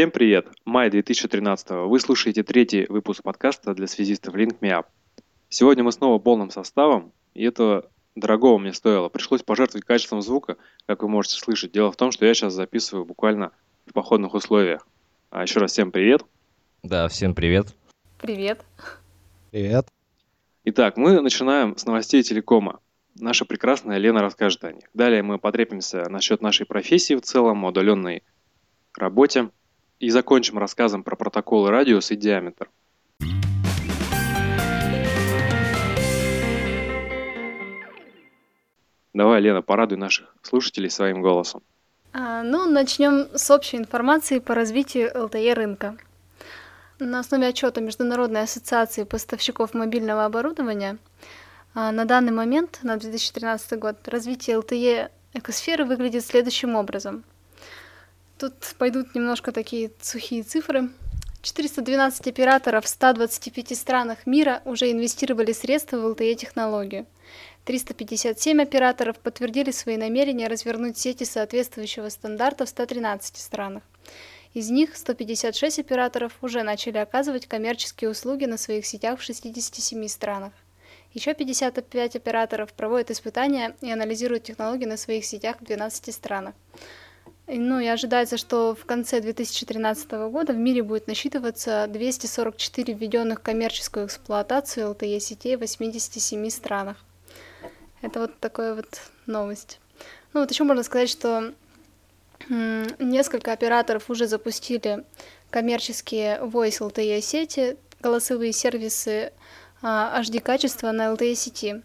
Всем привет! Май 2013 Вы слушаете третий выпуск подкаста для связистов Link Me Up. Сегодня мы снова полным составом, и это дорогого мне стоило. Пришлось пожертвовать качеством звука, как вы можете слышать. Дело в том, что я сейчас записываю буквально в походных условиях. А еще раз всем привет. Да, всем привет. Привет. Привет. Итак, мы начинаем с новостей телекома. Наша прекрасная Лена расскажет о них. Далее мы потрепимся насчет нашей профессии в целом, удаленной работе. И закончим рассказом про протоколы радиус и диаметр. Давай, Лена, порадуй наших слушателей своим голосом. А, ну, начнем с общей информации по развитию ЛТЕ рынка. На основе отчета Международной ассоциации поставщиков мобильного оборудования а, на данный момент, на 2013 год, развитие ЛТЕ экосферы выглядит следующим образом. Тут пойдут немножко такие сухие цифры. 412 операторов в 125 странах мира уже инвестировали средства в LTE-технологию. 357 операторов подтвердили свои намерения развернуть сети соответствующего стандарта в 113 странах. Из них 156 операторов уже начали оказывать коммерческие услуги на своих сетях в 67 странах. Еще 55 операторов проводят испытания и анализируют технологии на своих сетях в 12 странах. Ну и ожидается, что в конце 2013 года в мире будет насчитываться 244 введенных в коммерческую эксплуатацию LTE сетей в 87 странах. Это вот такая вот новость. Ну вот еще можно сказать, что несколько операторов уже запустили коммерческие Voice LTE сети, голосовые сервисы HD а, качества на LTE сети.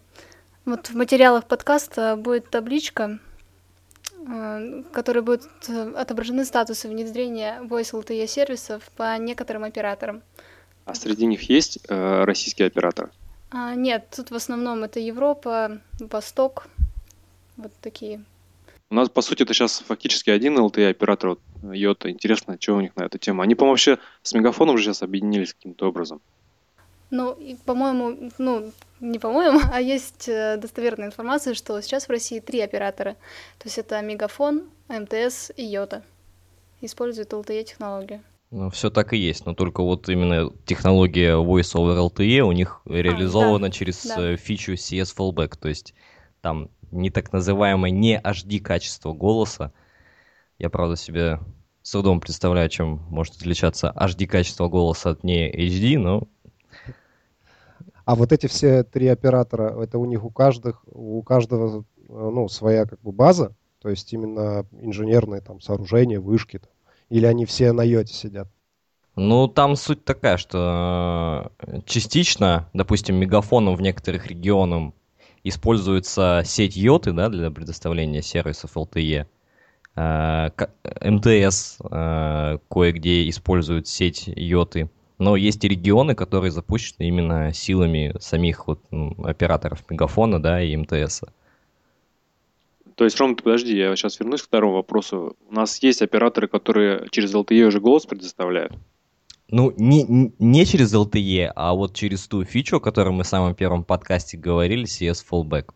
Вот в материалах подкаста будет табличка, Э, которые будут э, отображены статусы внедрения Voice LTE сервисов по некоторым операторам. А среди них есть э, российские операторы? А, нет, тут в основном это Европа, Восток, вот такие. У нас, по сути, это сейчас фактически один LTE оператор, вот, Йота. Интересно, что у них на эту тему. Они, по-моему, вообще с Мегафоном уже сейчас объединились каким-то образом. Ну, по-моему, ну, не по-моему, а есть э, достоверная информация, что сейчас в России три оператора. То есть это Мегафон, МТС и Йота. Используют LTE-технологию. Ну, все так и есть, но только вот именно технология Voice over LTE у них реализована а, да, через да. Э, фичу CS Fallback, то есть там не так называемое не HD качество голоса. Я, правда, себе с трудом представляю, чем может отличаться HD качество голоса от не HD, но а вот эти все три оператора, это у них у каждых, у каждого ну, своя как бы база, то есть именно инженерные там сооружения, вышки, там, или они все на йоте сидят? Ну, там суть такая, что э, частично, допустим, мегафоном в некоторых регионах используется сеть йоты да, для предоставления сервисов LTE. Э, МТС э, кое-где использует сеть йоты. Но есть и регионы, которые запущены именно силами самих вот, ну, операторов Мегафона, да, и МТС. То есть, Ром, ты подожди, я сейчас вернусь к второму вопросу. У нас есть операторы, которые через LTE уже голос предоставляют? Ну, не, не через LTE, а вот через ту фичу, о которой мы в самом первом подкасте говорили, CS Fallback.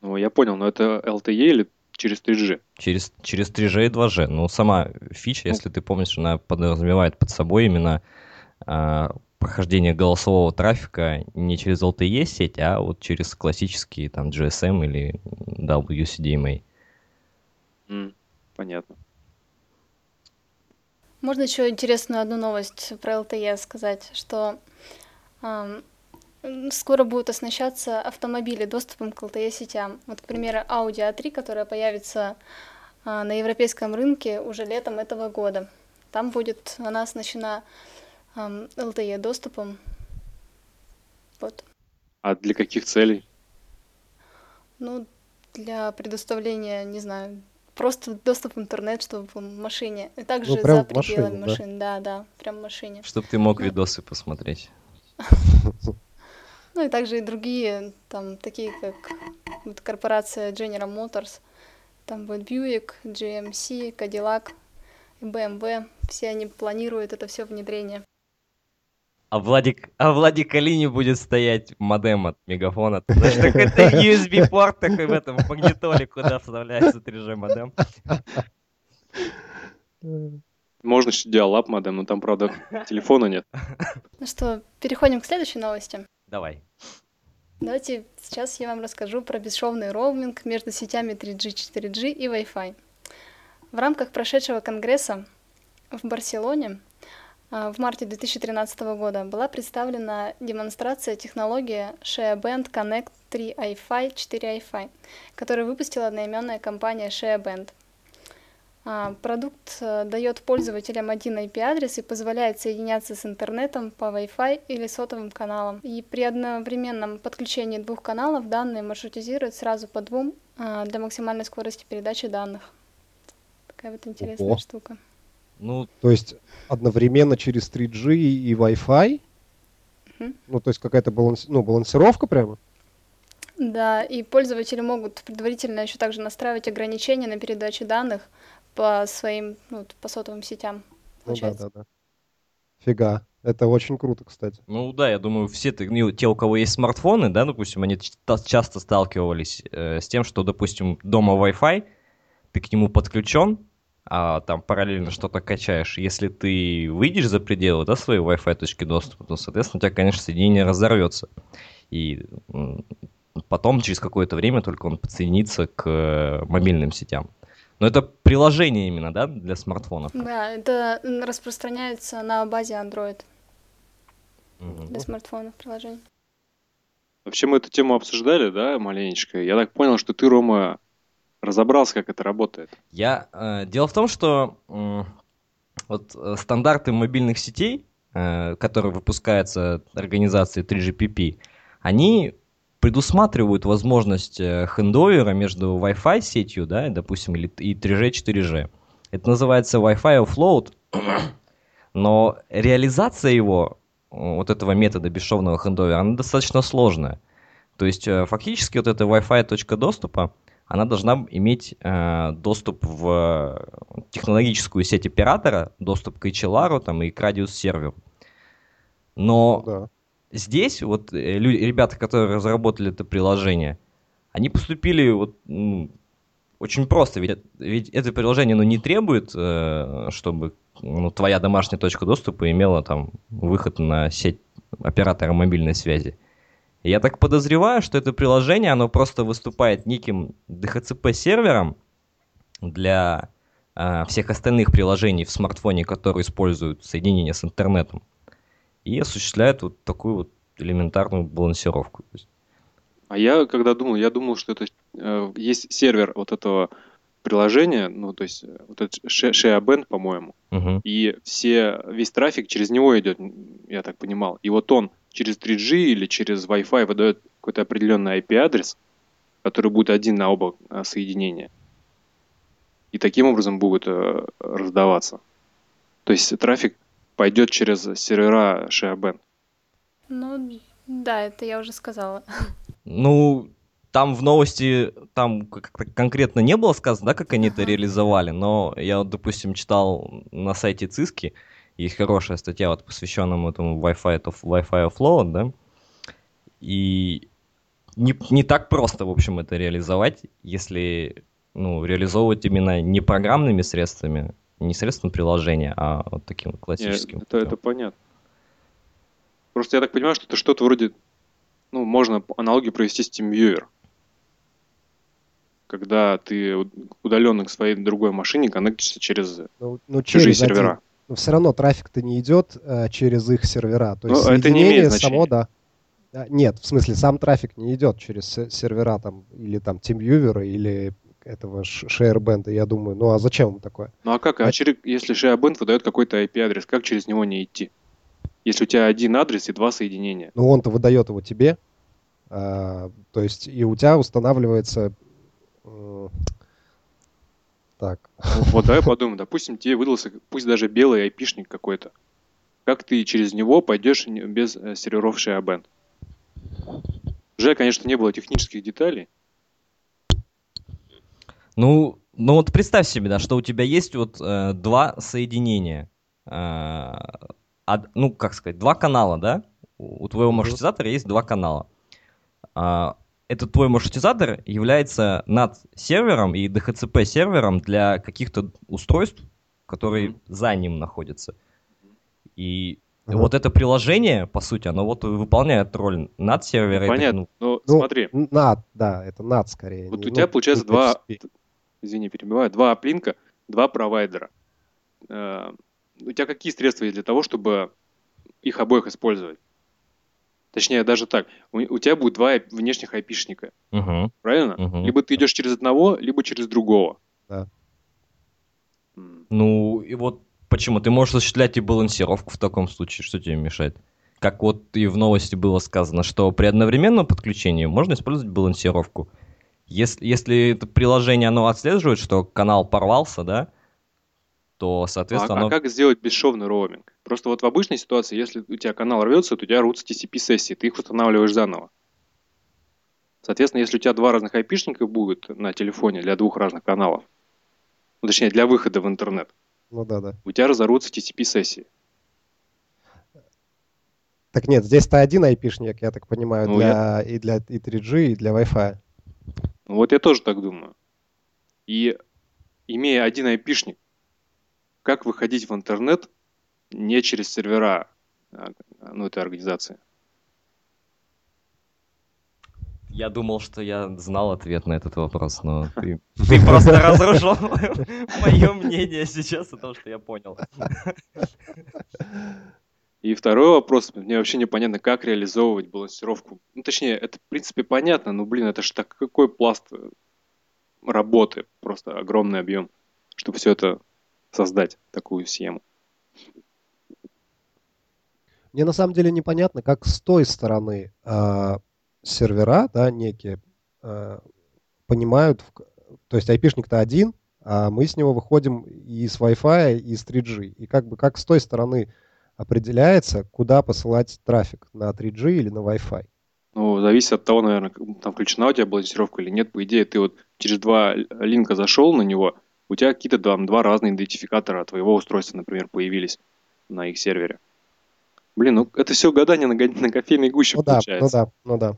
Ну, я понял, но это LTE или через 3G? Через, через 3G и 2G. Ну, сама фича, ну. если ты помнишь, она подразумевает под собой именно прохождение голосового трафика не через LTE сеть, а вот через классические там GSM или WCDMA. Mm, понятно. Можно еще интересную одну новость про LTE сказать, что э, скоро будут оснащаться автомобили доступом к LTE сетям. Вот, к примеру, Audi A3, которая появится э, на европейском рынке уже летом этого года. Там будет она оснащена LTE доступом. Вот. А для каких целей? Ну, для предоставления, не знаю, просто доступ в интернет, чтобы в машине. И также ну, за пределами машине, машин. Да? да, да, прям в машине. Чтобы ты мог видосы посмотреть. Ну и также и другие, там, такие как вот, корпорация General Motors, там будет Buick, GMC, Cadillac, BMW, все они планируют это все внедрение. А Владик, а Владик Алини будет стоять модем от мегафона. Знаешь, какой-то USB-порт такой в этом магнитоле, куда вставляется 3G модем. Можно еще диалап модем, но там, правда, телефона нет. Ну что, переходим к следующей новости. Давай. Давайте сейчас я вам расскажу про бесшовный роуминг между сетями 3G, 4G и Wi-Fi. В рамках прошедшего конгресса в Барселоне в марте 2013 года была представлена демонстрация технологии ShareBand Connect 3 iFi 4 iFi, которую выпустила одноименная компания ShareBand. А, продукт э, дает пользователям один IP-адрес и позволяет соединяться с интернетом по Wi-Fi или сотовым каналам. И при одновременном подключении двух каналов данные маршрутизируют сразу по двум а, для максимальной скорости передачи данных. Такая вот интересная Ого. штука. Ну, То есть одновременно через 3G и Wi-Fi? Ну, то есть какая-то баланс... ну, балансировка прямо? Да, и пользователи могут предварительно еще также настраивать ограничения на передачу данных по своим, ну, по сотовым сетям. Ну да, получается. да, да. Фига. Это очень круто, кстати. Ну да, я думаю, все ну, те, у кого есть смартфоны, да, допустим, они часто сталкивались э, с тем, что, допустим, дома Wi-Fi, ты к нему подключен, а там параллельно что-то качаешь. Если ты выйдешь за пределы да, своей Wi-Fi точки доступа, то, соответственно, у тебя, конечно, соединение разорвется. И потом, через какое-то время, только он подсоединится к э, мобильным сетям. Но это приложение именно, да, для смартфонов. Да, это распространяется на базе Android для смартфонов приложений. Вообще мы эту тему обсуждали, да, маленечко. Я так понял, что ты, Рома, разобрался, как это работает. Я, э, дело в том, что м, вот э, стандарты мобильных сетей, э, которые выпускаются организацией 3GPP, они предусматривают возможность э, хендовера между Wi-Fi сетью, да, допустим, или, и 3G, 4G. Это называется Wi-Fi offload, но реализация его, э, вот этого метода бесшовного хендовера, она достаточно сложная. То есть э, фактически вот эта Wi-Fi точка доступа, она должна иметь э, доступ в технологическую сеть оператора, доступ к HLR там, и к радиус-серверу. Но Да. здесь вот э, лю- ребята, которые разработали это приложение, они поступили вот ну, очень просто, ведь, это- ведь это приложение ну, не требует, э, чтобы ну, твоя домашняя точка доступа имела там выход на сеть оператора мобильной связи. Я так подозреваю, что это приложение, оно просто выступает неким DHCP-сервером для э, всех остальных приложений в смартфоне, которые используют соединение с интернетом, и осуществляет вот такую вот элементарную балансировку. А я когда думал, я думал, что это э, есть сервер вот этого приложения, ну, то есть э, вот этот ShareBand, по-моему, мгм. и все, весь трафик через него идет, я так понимал. И вот он через 3G или через Wi-Fi выдает какой-то определенный IP-адрес, который будет один на оба э, соединения. И таким образом будет э, раздаваться. То есть трафик пойдет через сервера ShareBand. Ну, да, это я уже сказала. Ну, там в новости, там как-то конкретно не было сказано, да, как они это Ага. реализовали, но я, вот, допустим, читал на сайте ЦИСКи, есть хорошая статья, вот, посвященная этому Wi-Fi, off- Wi-Fi offload, да, и не, не так просто, в общем, это реализовать, если, ну, реализовывать именно не программными средствами, не средством приложения, а вот таким вот классическим. это, путем. это понятно. Просто я так понимаю, что это что-то вроде, ну, можно аналогию провести с TeamViewer. Когда ты удаленно к своей другой машине коннектишься через Ну, ну, чужие через один. Но все равно трафик-то не идет э, через их сервера. То Ну, есть это не само, да. Нет, в смысле, сам трафик не идет через се- сервера там, или там TeamViewer, или этого ш- ShareBand, я думаю. Ну а зачем им такое? Ну а как? А А- через, если ShareBand выдает какой-то IP-адрес, как через него не идти? Если у тебя один адрес и два соединения. Ну он-то выдает его тебе, а, то есть и у тебя устанавливается... Так, Вот давай подумаем, допустим, тебе выдался, пусть даже белый айпишник какой-то. Как ты через него пойдешь без э, серверов ShareBand? Уже, конечно, не было технических деталей. Ну, ну вот представь себе, да, что у тебя есть вот э, два соединения. Э, од- ну, как сказать, два канала, да? У у твоего маршрутизатора есть два канала. А, этот твой маршрутизатор является над сервером и DHCP сервером для каких-то устройств, который Мгм. за ним находится. И Ага. вот это приложение, по сути, оно вот выполняет роль над сервера. Понятно. Но Ну, смотри, NAT, да, это NAT скорее. вот не- у тебя ну, получается не два, извини, перебиваю, два аплинка, два провайдера. Э, У тебя какие средства есть для того, чтобы их обоих использовать? Точнее, даже так, у, у тебя будет два внешних айпишника, Мгм. правильно? Мгм. Либо ты идешь через одного, либо через другого. Да. Ну, и вот почему? Ты можешь осуществлять и балансировку в таком случае, что тебе мешает? Как вот и в новости было сказано, что при одновременном подключении можно использовать балансировку. Если, если это приложение, оно отслеживает, что канал порвался, да, то, А, соответственно, а оно... как сделать бесшовный роуминг? Просто вот в обычной ситуации, если у тебя канал рвется, то у тебя рвутся TCP-сессии, ты их устанавливаешь заново. Соответственно, если у тебя два разных айпишника будет на телефоне для двух разных каналов, ну, точнее, для выхода в интернет, Ну да, да. у тебя разорвутся TCP-сессии. Так нет, здесь-то один айпишник, я так понимаю, Ну, для, и для и 3G, и для Wi-Fi. Ну, вот я тоже так думаю. И имея один айпишник, как выходить в интернет не через сервера а, ну, этой организации? Я думал, что я знал ответ на этот вопрос, но ты, ты просто разрушил мое мнение сейчас о том, что я понял. И второй вопрос, мне вообще непонятно, как реализовывать балансировку. Ну, точнее, это, в принципе, понятно, но, блин, это же так какой пласт э, работы, просто огромный объем, чтобы все это создать, такую схему. Мне на самом деле непонятно, как с той стороны а, сервера, да, некие, а, понимают, в то есть айпишник-то один, а мы с него выходим и с Wi-Fi, и с 3G. И как бы как с той стороны определяется, куда посылать трафик, на 3G или на Wi-Fi. Ну, зависит от того, наверное, там включена у тебя балансировка или нет. По идее, ты вот через два линка зашел на него, у тебя какие-то там два разных идентификатора твоего устройства, например, появились на их сервере. Блин, ну это все гадание на, на кофейной гуще Ну да, ну получается. да, ну да.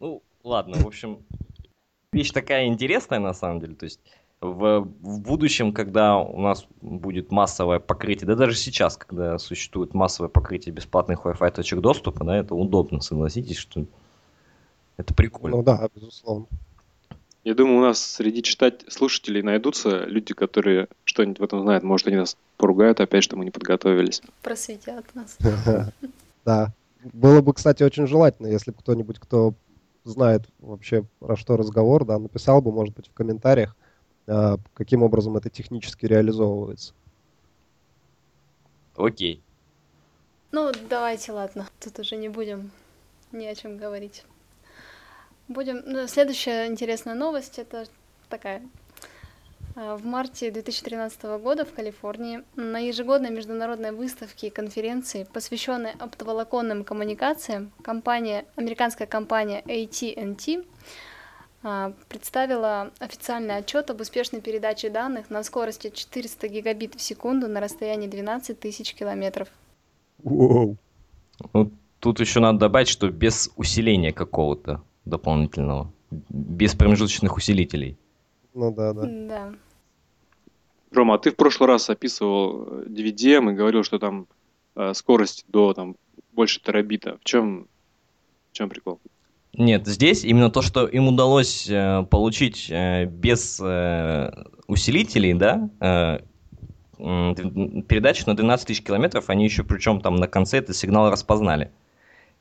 Ну, ладно, в общем, вещь такая интересная на самом деле. То есть в, в будущем, когда у нас будет массовое покрытие, да даже сейчас, когда существует массовое покрытие бесплатных Wi-Fi точек доступа, да, это удобно, согласитесь, что это прикольно. Ну да, безусловно. Я думаю, у нас среди читать слушателей найдутся люди, которые что-нибудь в этом знают. Может, они нас поругают опять, что мы не подготовились. Просветят нас. Да. Было бы, кстати, очень желательно, если бы кто-нибудь, кто знает вообще про что разговор, да, написал бы, может быть, в комментариях, а, каким образом это технически реализовывается. Окей. Ну, давайте, ладно. Тут уже не будем ни о чем говорить. Будем. ну, следующая интересная новость это такая. А, В марте 2013 года в Калифорнии на ежегодной международной выставке и конференции, посвященной оптоволоконным коммуникациям, компания, американская компания AT&T а, представила официальный отчет об успешной передаче данных на скорости 400 гигабит в секунду на расстоянии 12 тысяч километров. Воу. Ну, тут еще надо добавить, что без усиления какого-то дополнительного, без промежуточных усилителей. Ну да, да. Да. Рома, а ты в прошлый раз описывал э, DVDM и говорил, что там э, скорость до там, больше терабита. В чем, в чем прикол? Нет, здесь именно то, что им удалось э, получить э, без э, усилителей, да, э, передачу на 12 тысяч километров, они еще причем там на конце этот сигнал распознали.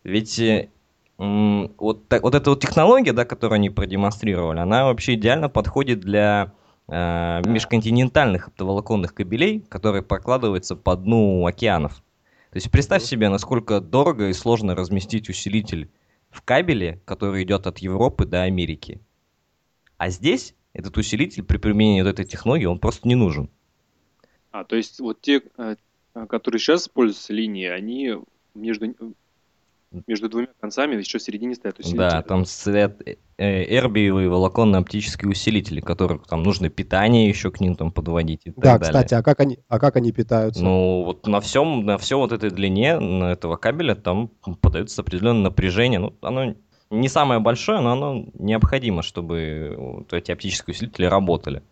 Ведь э, вот, так- вот эта вот технология, да, которую они продемонстрировали, она вообще идеально подходит для э, межконтинентальных оптоволоконных кабелей, которые прокладываются по дну океанов. То есть представь себе, насколько дорого и сложно разместить усилитель в кабеле, который идет от Европы до Америки. А здесь этот усилитель при применении вот этой технологии, он просто не нужен. А, то есть вот те, э, э, которые сейчас используются линии, они между, между двумя концами еще в середине стоят усилители. Да, там стоят э, э, эрбиевые волоконно-оптические усилители, которых там нужно питание еще к ним там подводить и так Да, далее. кстати, а как они, а как они питаются? Ну, вот на всем, на все вот этой длине на этого кабеля там подается определенное напряжение. Ну, оно не самое большое, но оно необходимо, чтобы вот эти оптические усилители работали.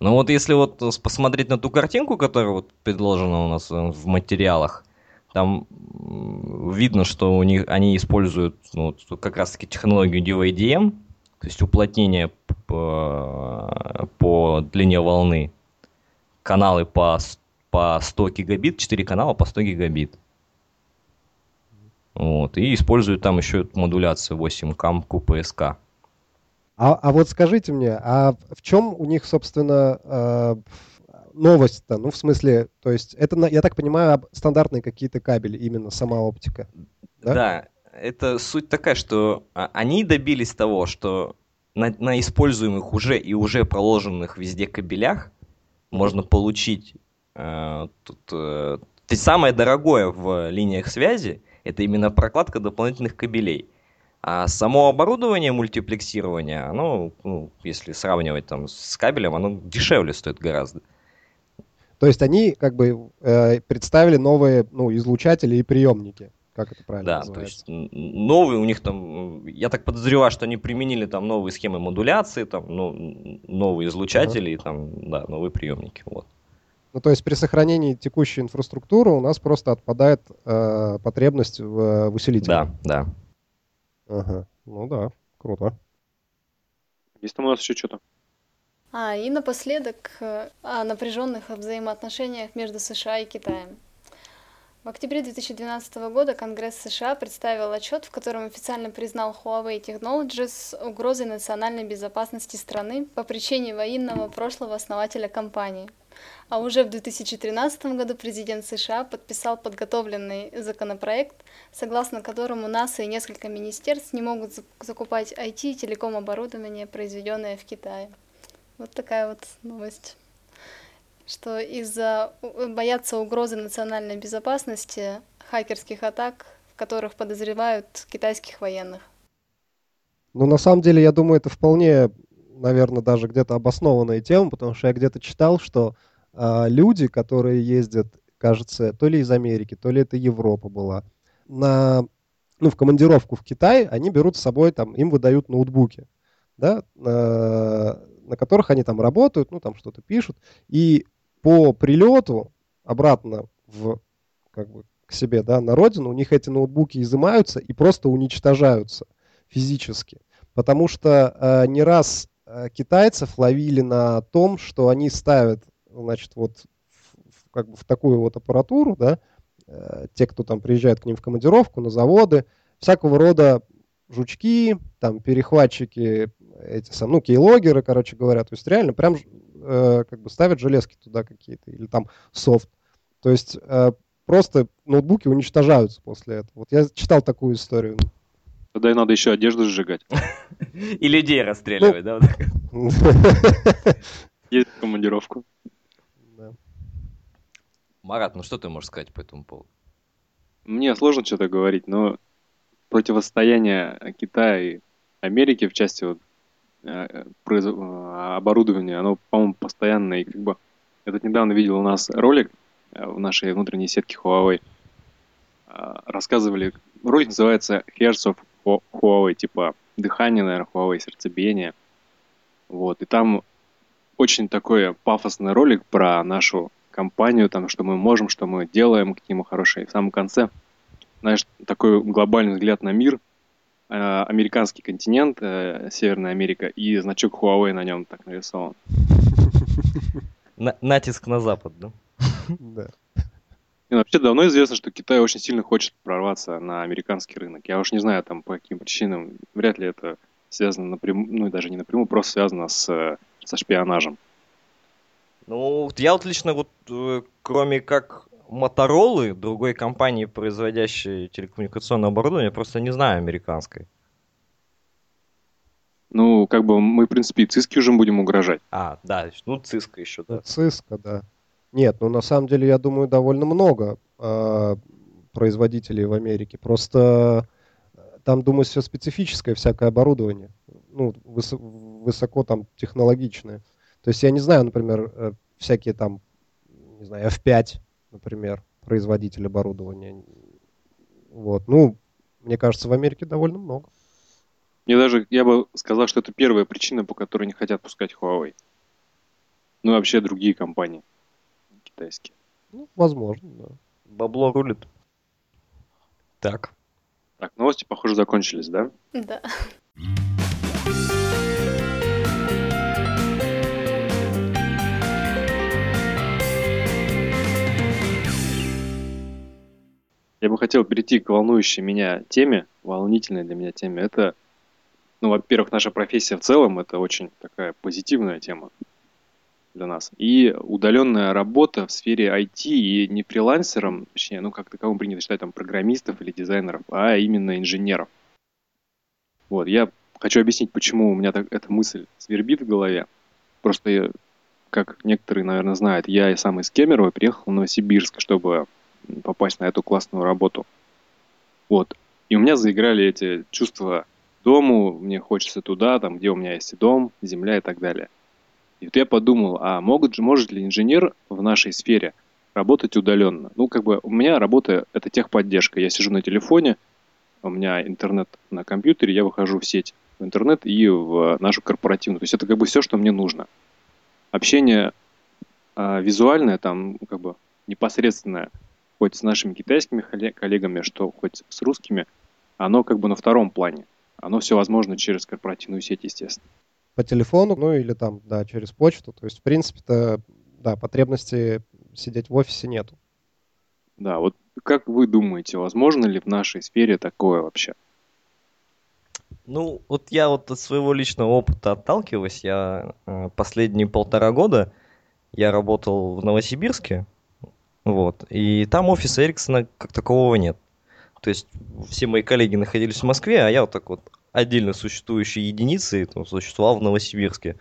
Ну вот если вот посмотреть на ту картинку, которая вот предложена у нас э, в материалах, там видно, что у них они используют ну, как раз-таки технологию DVDM, то есть уплотнение по, по длине волны, каналы по, по 100 гигабит, 4 канала по 100 гигабит. Вот, и используют там еще модуляцию 8 кам QPSK. А, а вот скажите мне, а в чем у них, собственно, э, новость-то? Ну, в смысле, то есть это, я так понимаю, стандартные какие-то кабели, именно сама оптика. Да, да это суть такая, что а, они добились того, что на, на используемых уже и уже проложенных везде кабелях можно получить э, тут, э, самое дорогое в линиях связи это именно прокладка дополнительных кабелей. А само оборудование мультиплексирования, оно, ну, если сравнивать там с кабелем, оно дешевле стоит гораздо. То есть они как бы э, представили новые ну, излучатели и приемники. Как это правильно да, называется? то есть новые у них там, я так подозреваю, что они применили там новые схемы модуляции, там ну, новые излучатели, uh-huh. там, да, новые приемники. Вот. Ну, то есть при сохранении текущей инфраструктуры у нас просто отпадает э, потребность в, в усилителе. Да, да. Ага, ну да, круто. Есть там у нас еще что-то? А, и напоследок э, о напряженных взаимоотношениях между США и Китаем. В октябре 2012 года Конгресс США представил отчет, в котором официально признал Huawei Technologies угрозой национальной безопасности страны по причине военного прошлого основателя компании. А уже в 2013 году президент США подписал подготовленный законопроект, согласно которому НАСА и несколько министерств не могут закупать IT и телеком оборудование, произведенное в Китае. Вот такая вот новость что из-за боятся угрозы национальной безопасности хакерских атак, в которых подозревают китайских военных. Ну, на самом деле, я думаю, это вполне, наверное, даже где-то обоснованная тема, потому что я где-то читал, что э, люди, которые ездят, кажется, то ли из Америки, то ли это Европа была, на, ну, в командировку в Китай, они берут с собой, там, им выдают ноутбуки, да, э, на которых они там работают, ну, там что-то пишут, и по прилету обратно в, как бы, к себе, да, на родину, у них эти ноутбуки изымаются и просто уничтожаются физически. Потому что э, не раз э, китайцев ловили на том, что они ставят, значит, вот в, как бы в такую вот аппаратуру, да, э, те, кто там приезжает к ним в командировку, на заводы, всякого рода жучки, там, перехватчики, эти сам, ну, кейлогеры, короче говоря, то есть реально прям э, как бы ставят железки туда какие-то, или там софт. То есть э, просто ноутбуки уничтожаются после этого. Вот я читал такую историю. Тогда и надо еще одежду сжигать. И людей расстреливать, да? Есть командировку. Марат, ну что ты можешь сказать по этому поводу? Мне сложно что-то говорить, но противостояние Китая и Америки в части вот оборудование, оно, по-моему, постоянно, и как бы, я тут недавно видел у нас ролик э, в нашей внутренней сетке Huawei, рассказывали, ролик называется Hertz of Huawei, типа дыхание, наверное, Huawei, сердцебиение, вот, и там очень такой пафосный ролик про нашу компанию, там, что мы можем, что мы делаем, какие мы хорошие. И в самом конце, знаешь, такой глобальный взгляд на мир – Э, американский континент, э, Северная Америка, и значок Huawei на нем так нарисован. На натиск на запад, да? Да. И вообще давно известно, что Китай очень сильно хочет прорваться на американский рынок. Я уж не знаю, там по каким причинам. Вряд ли это связано напрямую, ну даже не напрямую, просто связано с, со шпионажем. Ну, я вот лично вот, э, кроме как Моторолы, другой компании, производящей телекоммуникационное оборудование, просто не знаю американской. Ну, как бы мы, в принципе, и Циске уже будем угрожать. А, да, ну Циска еще, да. Ну, Циска, да. Нет, ну на самом деле, я думаю, довольно много э, производителей в Америке. Просто э, там, думаю, все специфическое, всякое оборудование. Ну, выс- высоко там технологичное. То есть я не знаю, например, э, всякие там, не знаю, F5 например, производитель оборудования. Вот. Ну, мне кажется, в Америке довольно много. Мне даже, я бы сказал, что это первая причина, по которой не хотят пускать Huawei. Ну и вообще другие компании китайские. Ну, возможно, да. Бабло рулит. Так. Так, новости, похоже, закончились, да? Да. Я бы хотел перейти к волнующей меня теме, волнительной для меня теме. Это, ну, во-первых, наша профессия в целом, это очень такая позитивная тема для нас. И удаленная работа в сфере IT и не фрилансером, точнее, ну, как таковым принято считать там программистов или дизайнеров, а именно инженеров. Вот, я хочу объяснить, почему у меня так, эта мысль свербит в голове. Просто, я, как некоторые, наверное, знают, я и сам из Кемерово приехал в Новосибирск, чтобы попасть на эту классную работу. Вот. И у меня заиграли эти чувства дому, мне хочется туда, там, где у меня есть дом, земля и так далее. И вот я подумал, а могут, может ли инженер в нашей сфере работать удаленно? Ну, как бы у меня работа – это техподдержка. Я сижу на телефоне, у меня интернет на компьютере, я выхожу в сеть, в интернет и в нашу корпоративную. То есть это как бы все, что мне нужно. Общение а, визуальное, там, как бы непосредственное – хоть с нашими китайскими коллегами, что хоть с русскими, оно как бы на втором плане. Оно все возможно через корпоративную сеть, естественно. По телефону, ну или там, да, через почту. То есть, в принципе-то, да, потребности сидеть в офисе нету. Да, вот как вы думаете, возможно ли в нашей сфере такое вообще? Ну, вот я вот от своего личного опыта отталкиваюсь. Я э, последние полтора года я работал в Новосибирске, вот. И там офиса Эриксона как такового нет. То есть все мои коллеги находились в Москве, а я вот так вот отдельно существующей единицей там, существовал в Новосибирске.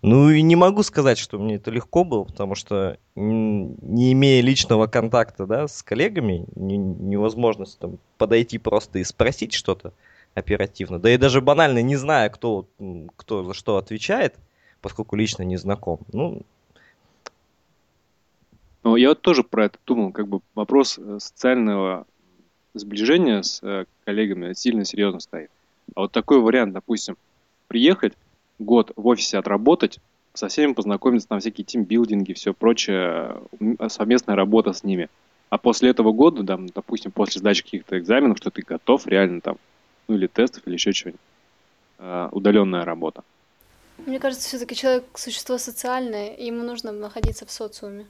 Ну и не могу сказать, что мне это легко было, потому что не имея личного контакта да, с коллегами, не, невозможно там, подойти просто и спросить что-то оперативно. Да и даже банально не зная, кто, кто за что отвечает, поскольку лично не знаком. Ну, но я вот тоже про это думал, как бы вопрос э, социального сближения с э, коллегами сильно серьезно стоит. А вот такой вариант, допустим, приехать, год в офисе отработать, со всеми познакомиться, там всякие тимбилдинги, все прочее, совместная работа с ними. А после этого года, там, допустим, после сдачи каких-то экзаменов, что ты готов реально там, ну или тестов, или еще чего-нибудь, э, удаленная работа. Мне кажется, все-таки человек существо социальное, и ему нужно находиться в социуме.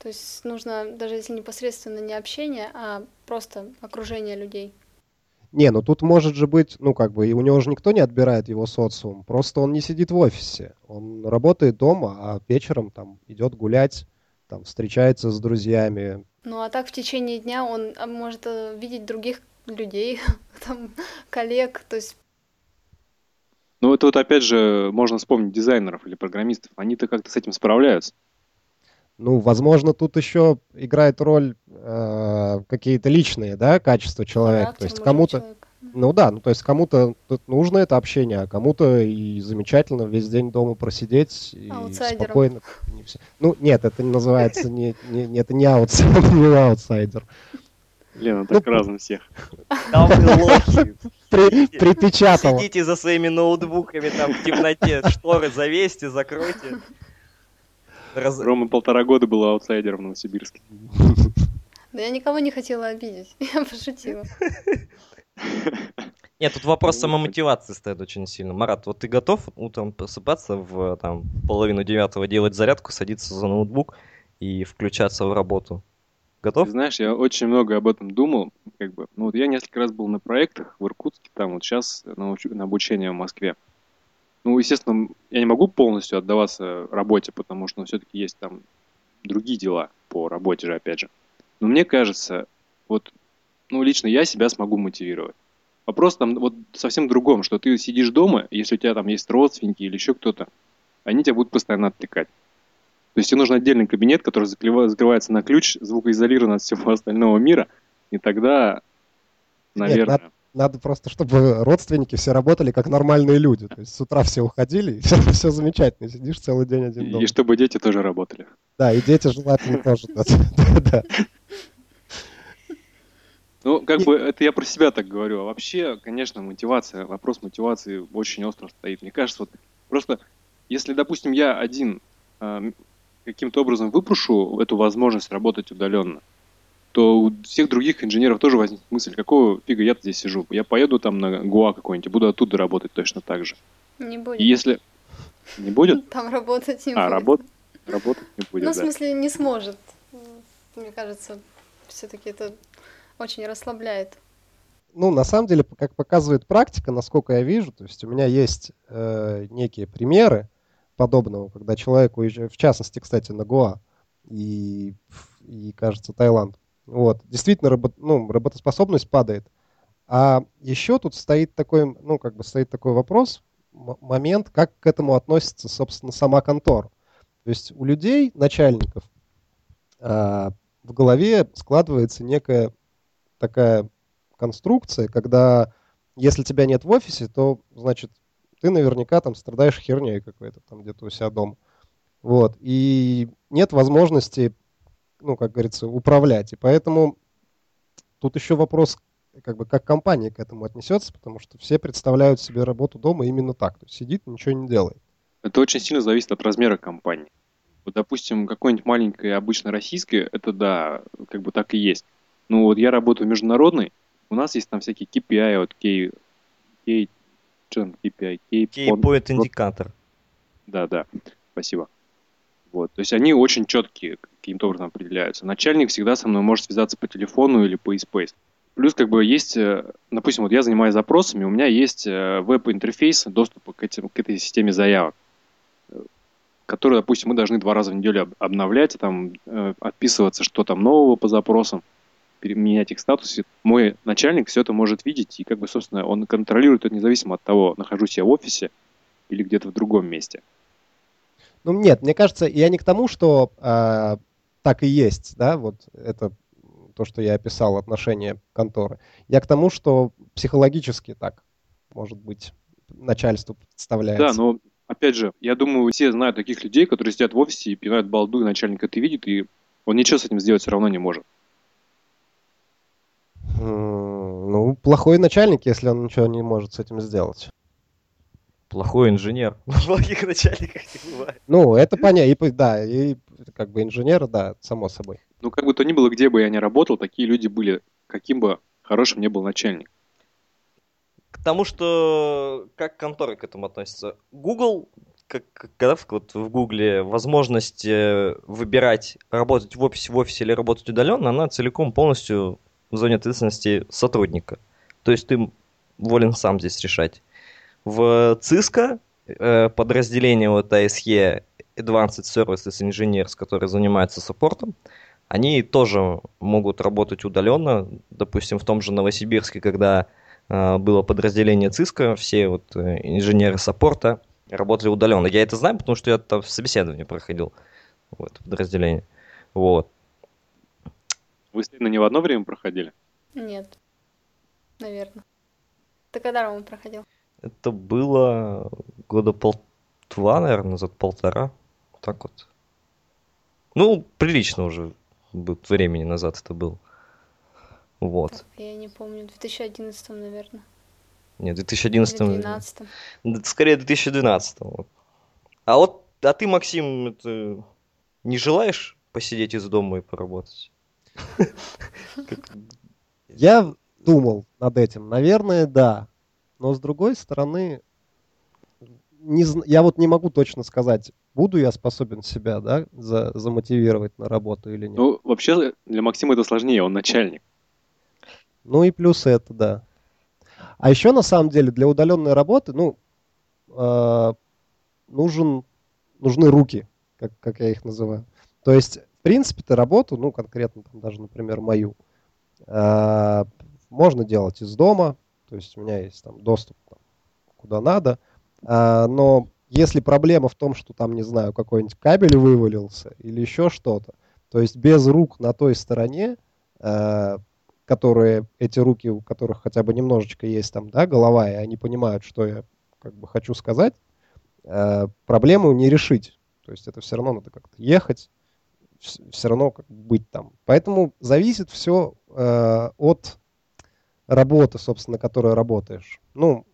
То есть нужно, даже если непосредственно не общение, а просто окружение людей. Не, ну тут может же быть, ну как бы, и у него же никто не отбирает его социум, просто он не сидит в офисе, он работает дома, а вечером там идет гулять, там встречается с друзьями. Ну а так в течение дня он а, может э, видеть других людей, там, коллег, то есть ну, это вот опять же можно вспомнить дизайнеров или программистов. Они-то как-то с этим справляются. Ну, возможно, тут еще играет роль э, какие-то личные, да, качества человека. то есть кому-то, ну да, ну то есть кому-то тут нужно это общение, а кому-то и замечательно весь день дома просидеть и спокойно. Не все. Ну нет, это не называется не, не, это не аутсайдер, не аутсайдер. Лена, так ну, разом всех. Вы лохи. При, припечатал. Сидите за своими ноутбуками там в темноте, шторы завесьте, закройте. Раз... Рома полтора года был аутсайдером в Новосибирске. Да я никого не хотела обидеть, я пошутила. Нет, тут вопрос самомотивации стоит очень сильно. Марат, вот ты готов утром просыпаться в там, половину девятого, делать зарядку, садиться за ноутбук и включаться в работу? Готов? Ты знаешь, я очень много об этом думал. Как бы, ну вот я несколько раз был на проектах в Иркутске, там вот сейчас на, на обучение в Москве. Ну, естественно, я не могу полностью отдаваться работе, потому что ну, все-таки есть там другие дела по работе же, опять же. Но мне кажется, вот, ну, лично я себя смогу мотивировать. Вопрос там вот совсем другом, что ты сидишь дома, если у тебя там есть родственники или еще кто-то, они тебя будут постоянно отвлекать. То есть тебе нужен отдельный кабинет, который закрывается на ключ, звукоизолирован от всего остального мира, и тогда, наверное... Нет, надо просто, чтобы родственники все работали как нормальные люди. То есть с утра все уходили, и все, все замечательно. Сидишь целый день один дома. И чтобы дети тоже работали. Да, и дети желательно тоже. Ну, как бы это я про себя так говорю. А вообще, конечно, мотивация, вопрос мотивации очень остро стоит. Мне кажется, вот просто если, допустим, я один э, каким-то образом выпрушу эту возможность работать удаленно, то у всех других инженеров тоже возникнет мысль, какого фига я здесь сижу? Я поеду там на Гуа какой-нибудь, буду оттуда работать точно так же. Не будет. И если... Не будет? Там работать не а, будет. работать, работать не будет, Ну, в да. смысле, не сможет. Мне кажется, все-таки это очень расслабляет. Ну, на самом деле, как показывает практика, насколько я вижу, то есть у меня есть э, некие примеры подобного, когда человек уезжает, в частности, кстати, на Гоа и, и кажется, Таиланд. Вот. Действительно, работ, ну, работоспособность падает. А еще тут стоит такой, ну, как бы стоит такой вопрос, момент, как к этому относится, собственно, сама контора. То есть у людей, начальников, а, в голове складывается некая такая конструкция, когда если тебя нет в офисе, то, значит, ты наверняка там страдаешь херней какой-то там где-то у себя дома. Вот. И нет возможности, ну, как говорится, управлять. И поэтому тут еще вопрос, как бы, как компания к этому отнесется, потому что все представляют себе работу дома именно так. То есть сидит, ничего не делает. Это очень сильно зависит от размера компании. Вот, допустим, какой-нибудь маленькой, обычно российской, это да, как бы так и есть. Ну вот я работаю международной, у нас есть там всякие KPI, вот K, K, что там KPI? K, Key-point индикатор. Да, да, спасибо. Вот, то есть они очень четкие каким-то образом определяются. Начальник всегда со мной может связаться по телефону или по eSpace. Плюс как бы есть, э, допустим, вот я занимаюсь запросами, у меня есть э, веб-интерфейс доступа к, этим, к этой системе заявок, э, который, допустим, мы должны два раза в неделю об- обновлять, там, э, отписываться, что там нового по запросам, менять их статус. Мой начальник все это может видеть, и как бы, собственно, он контролирует это независимо от того, нахожусь я в офисе или где-то в другом месте. Ну, нет, мне кажется, я не к тому, что а, так и есть, да, вот это то, что я описал, отношение конторы. Я к тому, что психологически так, может быть, начальству представляется. Да, но опять же, я думаю, все знают таких людей, которые сидят в офисе и пинают балду, и начальник это видит, и он ничего с этим сделать все равно не может. Ну, плохой начальник, если он ничего не может с этим сделать. Плохой инженер. Плохих начальников не бывает. Ну, это понятно, и, да, и как бы инженер, да, само собой. Ну, как бы то ни было, где бы я ни работал, такие люди были, каким бы хорошим ни был начальник. К тому, что как конторы к этому относятся. Google, как, когда в- вот в Гугле возможность э, выбирать работать в офисе, в офисе или работать удаленно, она целиком полностью в зоне ответственности сотрудника. То есть ты волен сам здесь решать. В Cisco э, подразделение вот ASE Advanced Services Engineers, которые занимаются саппортом, они тоже могут работать удаленно. Допустим, в том же Новосибирске, когда э, было подразделение Cisco, все вот э, инженеры саппорта работали удаленно. Я это знаю, потому что я там собеседование проходил в это подразделение. Вот. Вы с Линой не в одно время проходили? Нет. Наверное. Ты когда Рома проходил? Это было года пол-два, наверное, назад, полтора. Так вот. Ну, прилично уже времени назад это был. Вот. Так, я не помню. В 2011, наверное. Нет, в Или 2011 2012. Да, Скорее 2012. Вот. А вот, а ты, Максим, это, не желаешь посидеть из дома и поработать? Я думал над этим, наверное, да. Но с другой стороны, не, я вот не могу точно сказать, буду я способен себя, да, за, замотивировать на работу или нет. Ну, вообще, для Максима это сложнее, он начальник. Ну и плюс это, да. А еще на самом деле для удаленной работы, ну, э, нужен, нужны руки, как, как я их называю. То есть, в принципе-то работу, ну, конкретно там даже, например, мою, э, можно делать из дома, то есть у меня есть там доступ там, куда надо, А, но если проблема в том, что там, не знаю, какой-нибудь кабель вывалился или еще что-то, то есть без рук на той стороне, э, которые, эти руки, у которых хотя бы немножечко есть там, да, голова, и они понимают, что я как бы хочу сказать, э, проблему не решить. То есть это все равно надо как-то ехать, все равно как бы быть там. Поэтому зависит все от работы, собственно, которой работаешь. Ну,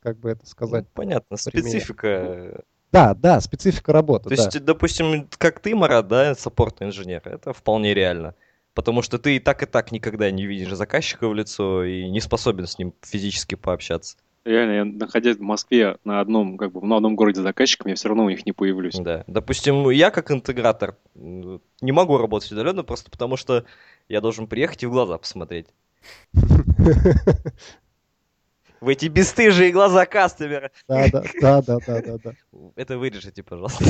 как бы это Ну, сказать. понятно, примере. специфика Да, да, специфика работы. То да. есть, допустим, как ты, Марат, да, саппортный инженер, это вполне реально. Потому что ты и так, и так никогда не видишь заказчика в лицо и не способен с ним физически пообщаться. Реально, я находясь в Москве на одном, как бы, на одном городе заказчиком, я все равно у них не появлюсь. Да. Допустим, я как интегратор не могу работать удаленно просто потому, что я должен приехать и в глаза посмотреть. В эти бесстыжие глаза кастомера. Да, да, да, да, да, да, да. Это вырежите, пожалуйста.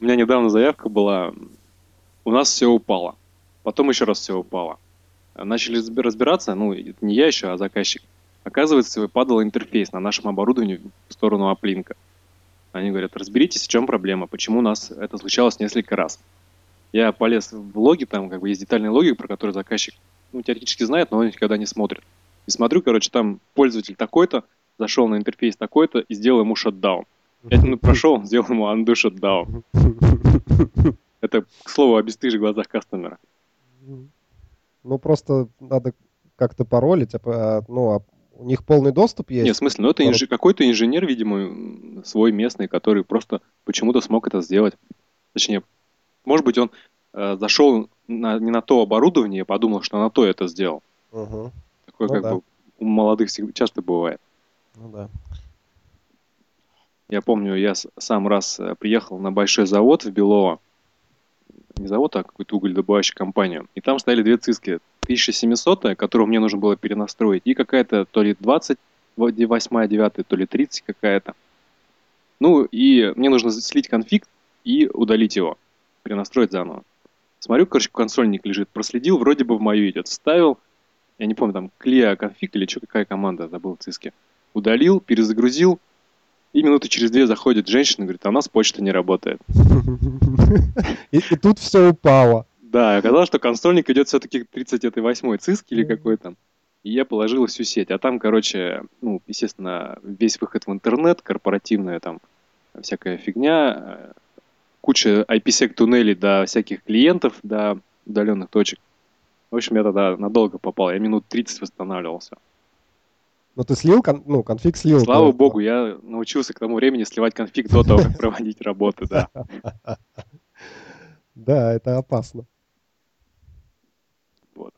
У меня недавно заявка была, у нас все упало. Потом еще раз все упало. Начали разбираться, ну, не я еще, а заказчик. Оказывается, падал интерфейс на нашем оборудовании в сторону аплинка. Они говорят, разберитесь, в чем проблема, почему у нас это случалось несколько раз. Я полез в логи, там как бы есть детальные логи, про которые заказчик ну, теоретически знает, но он никогда не смотрит. И смотрю, короче, там пользователь такой-то зашел на интерфейс такой-то и сделал ему шатдаун. Пять минут прошел, сделал ему undo shutdown. Это, к слову, о бесстыжих глазах кастомера. Ну, просто надо как-то паролить, а, ну, а у них полный доступ есть. Нет, в смысле, ну это инж... какой-то инженер, видимо, свой местный, который просто почему-то смог это сделать. Точнее, может быть, он э, зашел на, не на то оборудование, подумал, что на то это сделал. Угу. Такое ну, как да. бы у молодых часто бывает. Ну да. Я помню, я сам раз э, приехал на большой завод в Белово, не завод, а какую-то угледобывающую компанию. И там стояли две циски. 1700, которую мне нужно было перенастроить, и какая-то то ли 20, 8, 9, то ли 30 какая-то. Ну, и мне нужно слить конфиг и удалить его, перенастроить заново. Смотрю, короче, консольник лежит, проследил, вроде бы в мою идет, вставил, я не помню, там, клея конфиг или что, какая команда, забыл в циске. Удалил, перезагрузил, и минуты через две заходит женщина и говорит, а у нас почта не работает. И, тут все упало. Да, оказалось, что консольник идет все-таки 38-й циск или какой там. И я положил всю сеть. А там, короче, ну, естественно, весь выход в интернет, корпоративная там всякая фигня, куча IPsec туннелей до всяких клиентов, до удаленных точек. В общем, я тогда надолго попал. Я минут 30 восстанавливался. Но ты слил, кон, ну, конфиг слил. Слава просто. богу, я научился к тому времени сливать конфиг до того, как проводить работы, да. Да, это опасно. Вот.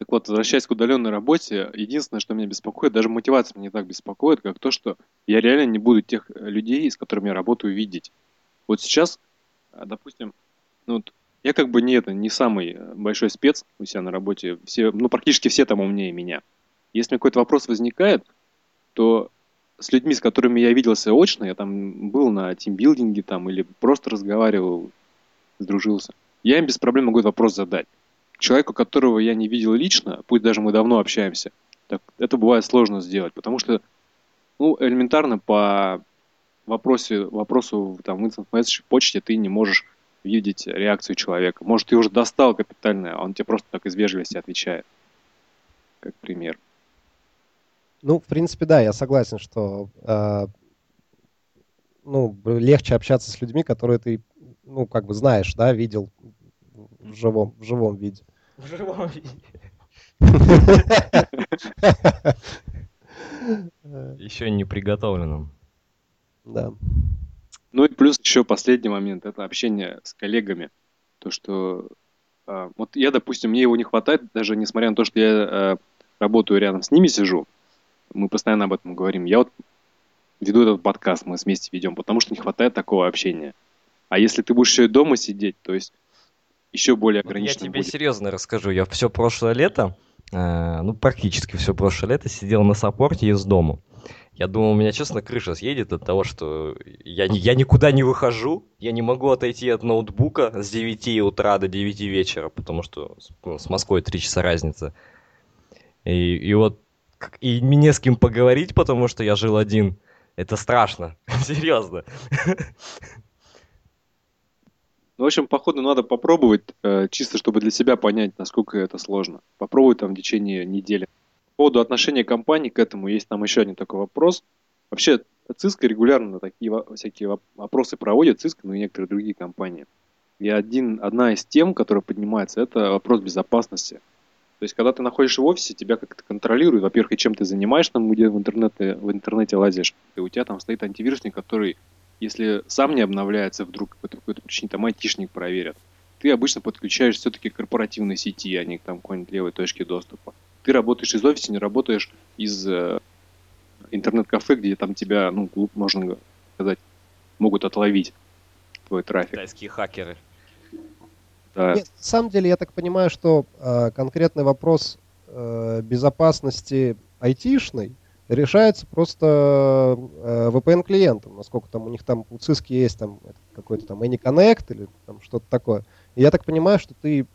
Так вот, возвращаясь к удаленной работе, единственное, что меня беспокоит, даже мотивация меня не так беспокоит, как то, что я реально не буду тех людей, с которыми я работаю, видеть. Вот сейчас, а, допустим, ну, я как бы не это, не самый большой спец у себя на работе. Все, ну, практически все там умнее меня. Если какой-то вопрос возникает, то с людьми, с которыми я виделся очно, я там был на тимбилдинге там или просто разговаривал, сдружился, я им без проблем могу этот вопрос задать. Человеку, которого я не видел лично, пусть даже мы давно общаемся, так, это бывает сложно сделать, потому что ну, элементарно по вопросе, вопросу там, в instant message в почте ты не можешь видеть реакцию человека. Может, ты уже достал капитально, а он тебе просто так из вежливости отвечает. Как пример. Ну, в принципе, да, я согласен, что э, ну, легче общаться с людьми, которые ты, ну, как бы знаешь, да, видел в живом, в живом виде. В живом виде. Еще не приготовленном. Да. Ну и плюс еще последний момент, это общение с коллегами. То, что э, вот я, допустим, мне его не хватает, даже несмотря на то, что я э, работаю рядом с ними, сижу, мы постоянно об этом говорим. Я вот веду этот подкаст, мы вместе ведем, потому что не хватает такого общения. А если ты будешь еще и дома сидеть, то есть еще более ограниченно. Я тебе будет. серьезно расскажу. Я все прошлое лето, э, ну практически все прошлое лето сидел на саппорте из дома. Я думал, у меня, честно, крыша съедет от того, что я, я никуда не выхожу, я не могу отойти от ноутбука с 9 утра до 9 вечера, потому что ну, с Москвой 3 часа разница. И, и вот и мне с кем поговорить, потому что я жил один. Это страшно, серьезно. Ну, в общем, походу надо попробовать, э, чисто чтобы для себя понять, насколько это сложно. Попробовать там в течение недели. По поводу отношения компании к этому есть там еще один такой вопрос. Вообще, Cisco регулярно такие всякие вопросы проводят, Cisco, ну и некоторые другие компании. И один, одна из тем, которая поднимается, это вопрос безопасности. То есть, когда ты находишься в офисе, тебя как-то контролируют. Во-первых, и чем ты занимаешься там, где в интернете, в интернете лазишь. И у тебя там стоит антивирусник, который, если сам не обновляется вдруг по какой-то причине, там айтишник проверят. Ты обычно подключаешь все-таки к корпоративной сети, а не к там какой-нибудь левой точке доступа. Ты работаешь из офиса, не работаешь из э, интернет-кафе, где там тебя, ну, можно сказать, могут отловить твой трафик. Китайские хакеры. Да. Нет, на самом деле, я так понимаю, что э, конкретный вопрос э, безопасности айтишной решается просто э, VPN-клиентом, насколько там у них там у Cisco есть там какой-то там AnyConnect или там что-то такое. И я так понимаю, что ты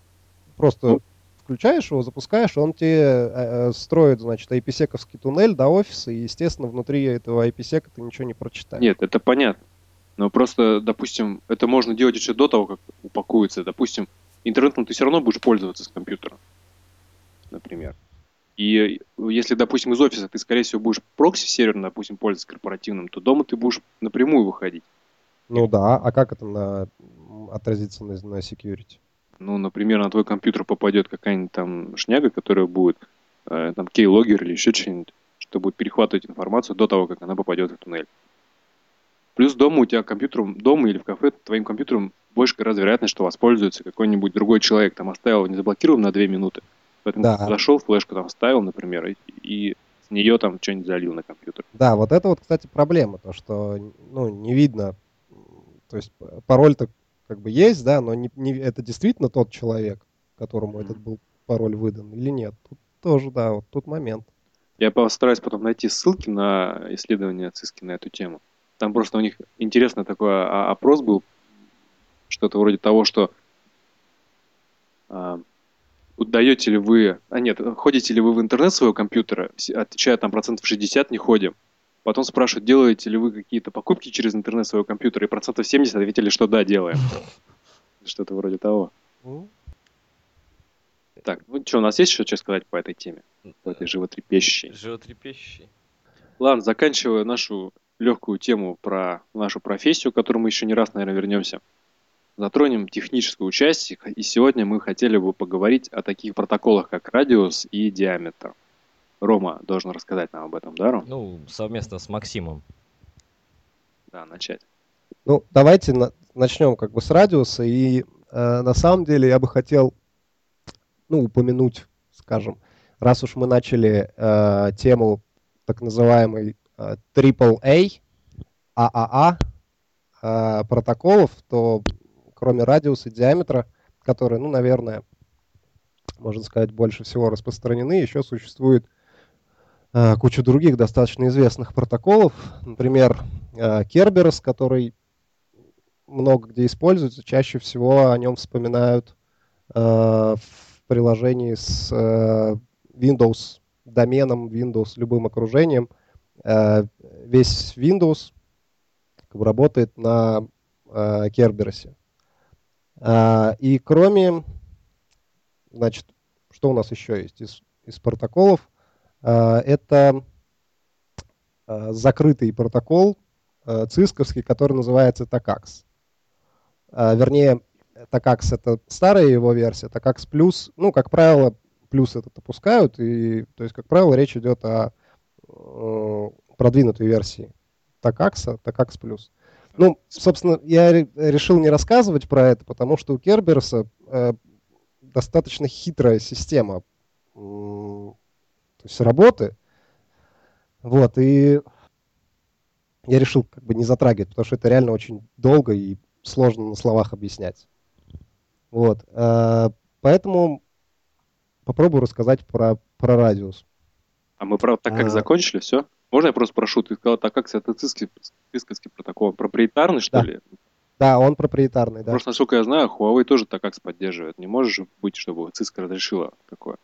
просто включаешь его, запускаешь, он тебе э, э, строит, значит, IPsec-овский туннель до офиса, и, естественно, внутри этого IPsec ты ничего не прочитаешь. Нет, это понятно. Но просто, допустим, это можно делать еще до того, как упакуется. Допустим, интернетом ты все равно будешь пользоваться с компьютера, например. И если, допустим, из офиса ты, скорее всего, будешь прокси-сервер, допустим, пользоваться корпоративным, то дома ты будешь напрямую выходить. Ну да, а как это на... отразится на, на security? Ну, например, на твой компьютер попадет какая-нибудь там шняга, которая будет, э, там, кейлогер или еще что-нибудь, что будет перехватывать информацию до того, как она попадет в туннель. Плюс дома у тебя компьютером, дома или в кафе твоим компьютером больше гораздо вероятность, что воспользуется какой-нибудь другой человек. Там оставил не заблокирован на 2 минуты. Поэтому да. зашел, флешку там вставил, например, и, и с нее там что-нибудь залил на компьютер. Да, вот это вот, кстати, проблема, то что ну, не видно, то есть пароль-то как бы есть, да, но не, не, это действительно тот человек, которому mm-hmm. этот был пароль выдан или нет. Тут тоже, да, вот тут момент. Я постараюсь потом найти ссылки на исследования ЦИСКи на эту тему. Там просто у них интересный такой опрос был, что-то вроде того, что а, даете ли вы, а нет, ходите ли вы в интернет своего компьютера, отвечая там процентов 60 не ходим. Потом спрашивают, делаете ли вы какие-то покупки через интернет своего компьютера, и процентов 70 ответили, что да, делаем. Что-то вроде того. Так, ну что, у нас есть еще что сказать по этой теме? По этой животрепещущей? Животрепещущей. Ладно, заканчивая нашу легкую тему про нашу профессию, к которой мы еще не раз, наверное, вернемся. Затронем техническую часть, и сегодня мы хотели бы поговорить о таких протоколах, как радиус и диаметр. Рома должен рассказать нам об этом, да, Ром? Ну, совместно с Максимом. Да, начать. Ну, давайте на- начнем как бы с радиуса. И э, на самом деле я бы хотел, ну, упомянуть, скажем, раз уж мы начали э, тему так называемой AAA, ААА э, протоколов, то кроме радиуса и диаметра, которые, ну, наверное, можно сказать, больше всего распространены, еще существует э, куча других достаточно известных протоколов. Например, э, Kerberos, который много где используется, чаще всего о нем вспоминают э, в приложении с э, Windows доменом, Windows любым окружением – Э, весь Windows работает на э, Kerberos. Э, и кроме, значит, что у нас еще есть из, из протоколов? Это закрытый протокол цисковский, который называется TACAX. Вернее, TACAX это старая его версия, TACAX плюс, ну, как правило, плюс этот опускают, и, то есть, как правило, речь идет о продвинутой версии Такакса, Такакс плюс. Ну, собственно, я решил не рассказывать про это, потому что у Керберса э, достаточно хитрая система э, то есть работы. Вот, и я решил как бы не затрагивать, потому что это реально очень долго и сложно на словах объяснять. Вот, э, поэтому попробую рассказать про, про радиус. А мы, правда, так как а... закончили, все? Можно я просто прошу? Ты сказал, так как это цисковский протокол, проприетарный, что да. ли? Да, он проприетарный, да. Просто, насколько я знаю, Huawei тоже так как поддерживает. Не можешь быть, чтобы Cisco разрешила такое?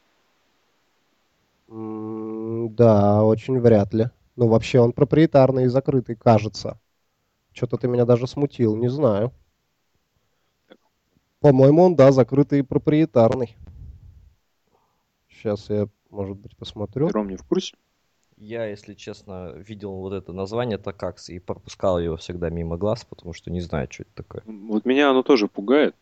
да, очень вряд ли. Ну, вообще он проприетарный и закрытый, кажется. Что-то ты меня даже смутил, не знаю. По-моему, он, да, закрытый и проприетарный. Сейчас я может быть, посмотрю. Ром не в курсе? Я, если честно, видел вот это название Такакс и пропускал его всегда мимо глаз, потому что не знаю, что это такое. Вот меня оно тоже пугает.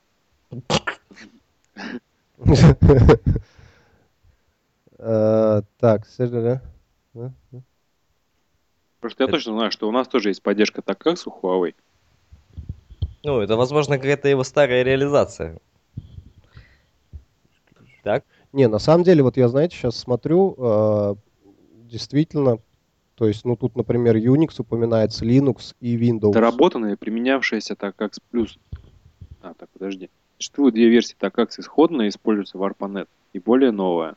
Э, Так, сожалению. Просто я Это- точно знаю, что у нас тоже есть поддержка TACAX у Huawei. Ну, это, возможно, какая-то его старая реализация. Так? Не, на самом деле, вот я, знаете, сейчас смотрю, э, действительно, то есть, ну, тут, например, Unix упоминается, Linux и Windows. Доработанная применявшаяся TACAX плюс. А, так, подожди. Существуют две версии TACAX исходная, используется в ARPANET, и более новая.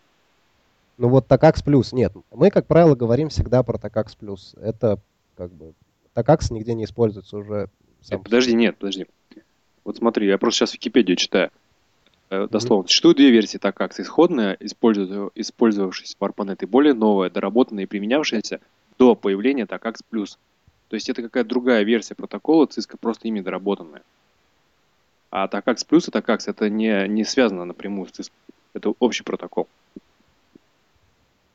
Ну вот TACAX плюс, нет. Мы, как правило, говорим всегда про TACAX плюс. Это как бы... TACAX нигде не используется уже. сам по подожди, нет, подожди. Вот смотри, я просто сейчас Википедию читаю. Э, Дословно. Существуют две версии TACAX. Исходная, используя- использовавшаяся в ARPANET, и более новая, доработанная и применявшаяся до появления TACAX+. То есть это какая-то другая версия протокола Cisco, просто ими доработанная. А TACAX плюс и TACAX это не, не связано напрямую с Cisco. Это общий протокол.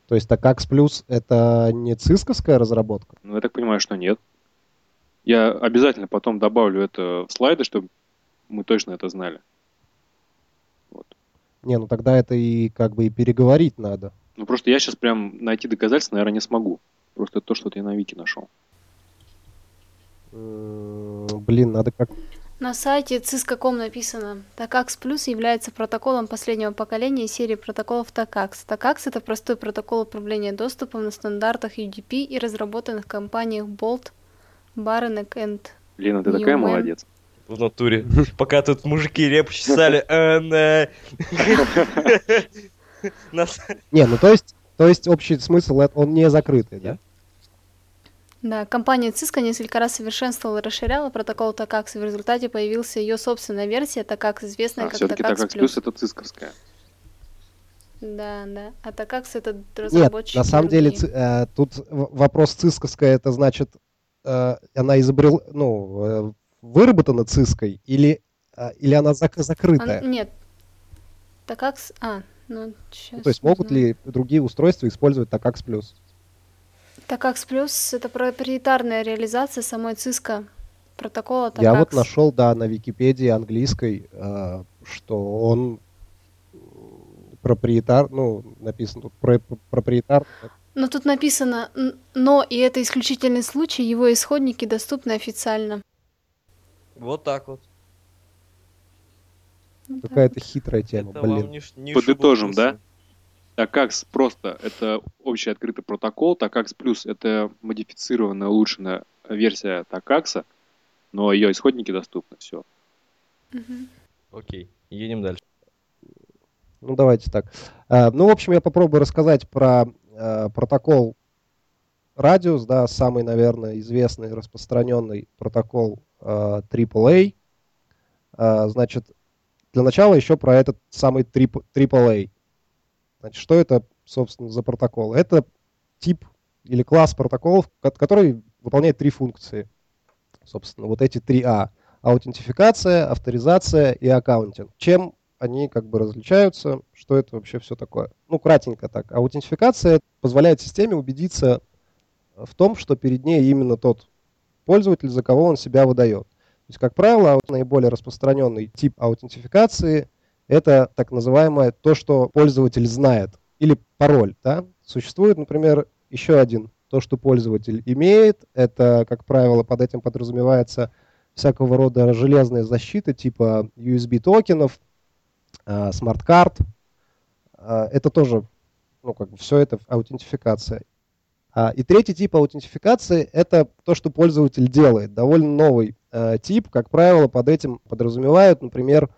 То есть TACAX плюс это не цисковская разработка? Ну, я так понимаю, что нет. Я обязательно потом добавлю это в слайды, чтобы мы точно это знали. Не, ну тогда это и как бы и переговорить надо. Ну, просто я сейчас прям найти доказательства, наверное, не смогу. Просто это то, что я на Вики нашел. М, Блин, надо как... На сайте cisco.com написано, TACAX Plus является протоколом последнего поколения серии протоколов TACAX. TACAX — это простой протокол управления доступом на стандартах UDP и разработанных компаниях Bolt, Barenek and Лена, ты такая молодец. В натуре. Пока тут мужики реп чесали. Нас- Не, ну то есть, то есть общий смысл, он не закрытый, да? Да, компания Cisco несколько раз совершенствовала и расширяла протокол TACAX, и в результате появилась ее собственная версия TACAX, известная А, как TACAX+. TACAX плюс это цисковская. Да, да. А TACAX это Нет, разработчики на самом деле другие. э, тут вопрос цисковская, это значит, э, она изобрел, ну, э, выработана циской или, э, или она зак- А, закрытая? нет. TACAX... А, ну, сейчас. Ну, то есть могут ли другие устройства использовать TACAX+. плюс? TACAX Plus это проприетарная реализация самой Cisco протокола. Я вот нашел, да, на Википедии английской, э, что он проприетар, ну, написано тут про- проприетар. Но тут написано, «Н- но и это исключительный случай, его исходники доступны официально. Вот так вот. Ну. Какая-то хитрая тема, Это вам блин. не ш- не Подытожим, да? TACAX просто это общий открытый протокол, TACAX плюс это модифицированная, улучшенная версия TACAX, но ее исходники доступны, все. Мгм. Окей, едем дальше. Ну, давайте так. Э, Ну, в общем, я попробую рассказать про э, протокол Radius, да, самый, наверное, известный, распространенный протокол AAA. Э, Значит, для начала еще про этот самый AAA. Значит, что это, собственно, за протокол? Это тип или класс протоколов, ко- который выполняет три функции. Собственно, вот эти три А. Аутентификация, авторизация и аккаунтинг. Чем они как бы различаются, что это вообще все такое. Ну, кратенько так. Аутентификация позволяет системе убедиться в том, что перед ней именно тот пользователь, за кого он себя выдает. То есть, как правило, наиболее распространенный тип аутентификации – это так называемое то, что пользователь знает, или пароль. Да? Существует, например, еще один, то, что пользователь имеет. Это, как правило, под этим подразумевается всякого рода железная защита типа USB-токенов, а, смарт-карт. А, Это тоже, ну, как бы все это аутентификация. А, И третий тип аутентификации – это то, что пользователь делает. Довольно новый э, тип. Как правило, под этим подразумевают, например,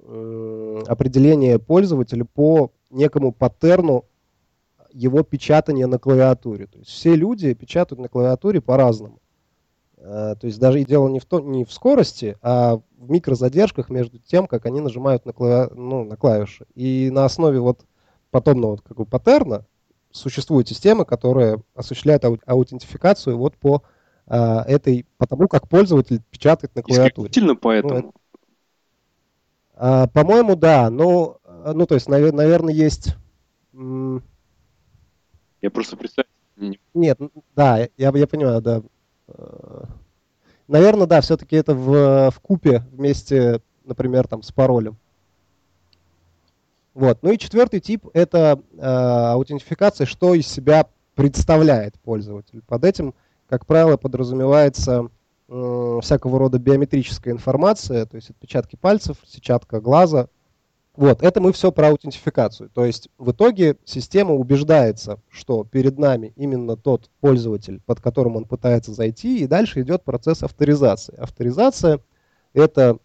м, определение пользователя по некому паттерну его печатания на клавиатуре. То есть все люди печатают на клавиатуре по-разному. Э, То есть даже и дело не в, то, не в скорости, а в микрозадержках между тем, как они нажимают на, клави- ну, на клавиши. И на основе вот подобного как бы, паттерна существует система, которая осуществляет ау- аутентификацию вот по а, этой, по тому, как пользователь печатает на клавиатуре. Исключительно поэтому. А, по-моему, да. Ну, ну, то есть, наверное, есть... м, Я просто представляю. не- Нет, да, я, я понимаю, да. Наверное, да, все-таки это в, в купе вместе, например, там с паролем. Вот. Ну и четвертый тип – это э, аутентификация, что из себя представляет пользователь. Под этим, как правило, подразумевается э, всякого рода биометрическая информация, то есть отпечатки пальцев, сетчатка глаза. Вот, это мы все про аутентификацию. То есть в итоге система убеждается, что перед нами именно тот пользователь, под которым он пытается зайти, и дальше идет процесс авторизации. Авторизация – это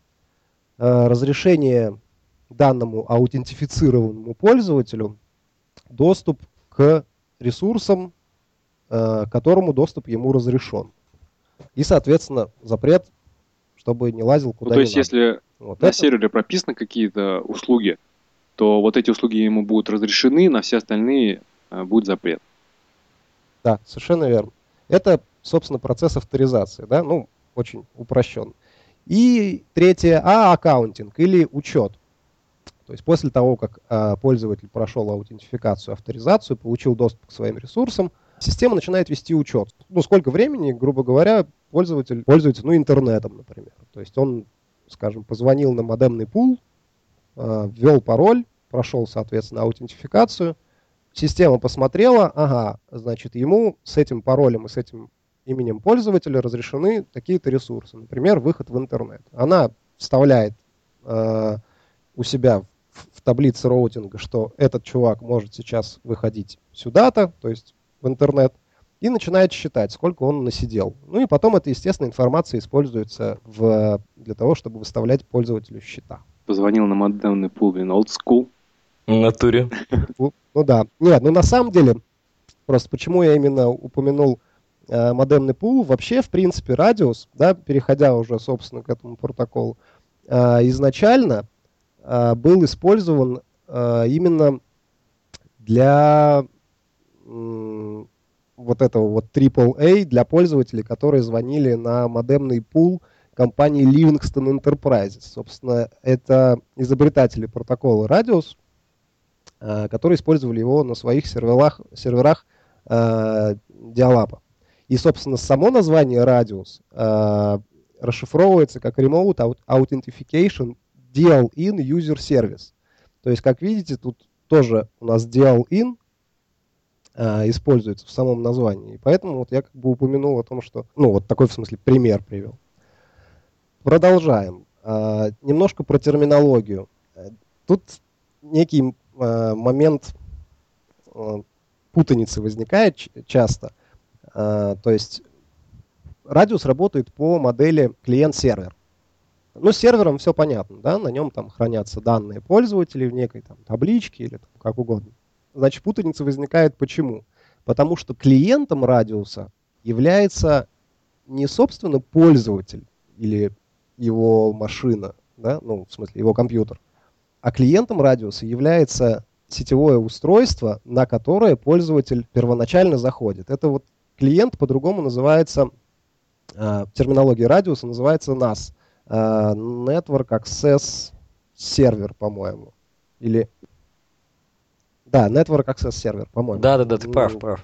э, разрешение данному аутентифицированному пользователю доступ к ресурсам, э, которому доступ ему разрешен. И, соответственно, запрет, чтобы не лазил куда ну, То есть, надо. если вот на это... сервере прописаны какие-то услуги, то вот эти услуги ему будут разрешены, на все остальные э, будет запрет. Да, совершенно верно. Это, собственно, процесс авторизации, да, ну, очень упрощен. И третье, а аккаунтинг или учет. То есть после того, как э, пользователь прошел аутентификацию, авторизацию, получил доступ к своим ресурсам, система начинает вести учет. Ну, сколько времени, грубо говоря, пользователь пользуется, ну, интернетом, например. То есть он, скажем, позвонил на модемный пул, э, ввел пароль, прошел, соответственно, аутентификацию, система посмотрела, ага, значит, ему с этим паролем и с этим именем пользователя разрешены такие-то ресурсы, например, выход в интернет. Она вставляет э, у себя в таблице роутинга, что этот чувак может сейчас выходить сюда-то, то есть в интернет, и начинает считать, сколько он насидел. Ну и потом эта, естественно, информация используется в, для того, чтобы выставлять пользователю счета. Позвонил на модемный пул, блин, old school. В натуре. Ну, ну да. Нет, ну на самом деле, просто почему я именно упомянул э, модемный пул, вообще, в принципе, радиус, да, переходя уже, собственно, к этому протоколу, э, изначально был использован э, именно для вот этого вот AAA, для пользователей, которые звонили на модемный пул компании Livingston Enterprises. Собственно, это изобретатели протокола Radius, э, которые использовали его на своих серверах, серверах Dialab. И, собственно, само название Radius расшифровывается как Remote Authentication DL-in user service. То есть, как видите, тут тоже у нас DL-in э, используется в самом названии. И поэтому вот я как бы упомянул о том, что... Ну, вот такой, в смысле, пример привел. Продолжаем. Э, немножко про терминологию. Тут некий э, момент э, путаницы возникает часто. Э, то есть радиус работает по модели клиент-сервер. Ну, с сервером все понятно, да, на нем там хранятся данные пользователей в некой там табличке или там, как угодно. Значит, путаница возникает почему? Потому что клиентом радиуса является не, собственно, пользователь или его машина, да, ну, в смысле, его компьютер, а клиентом радиуса является сетевое устройство, на которое пользователь первоначально заходит. Это вот клиент по-другому называется, э, в терминологии радиуса называется NAS – Network Access Server, по-моему. Или... Да, Network Access Server, по-моему. Да-да-да, ты прав, прав.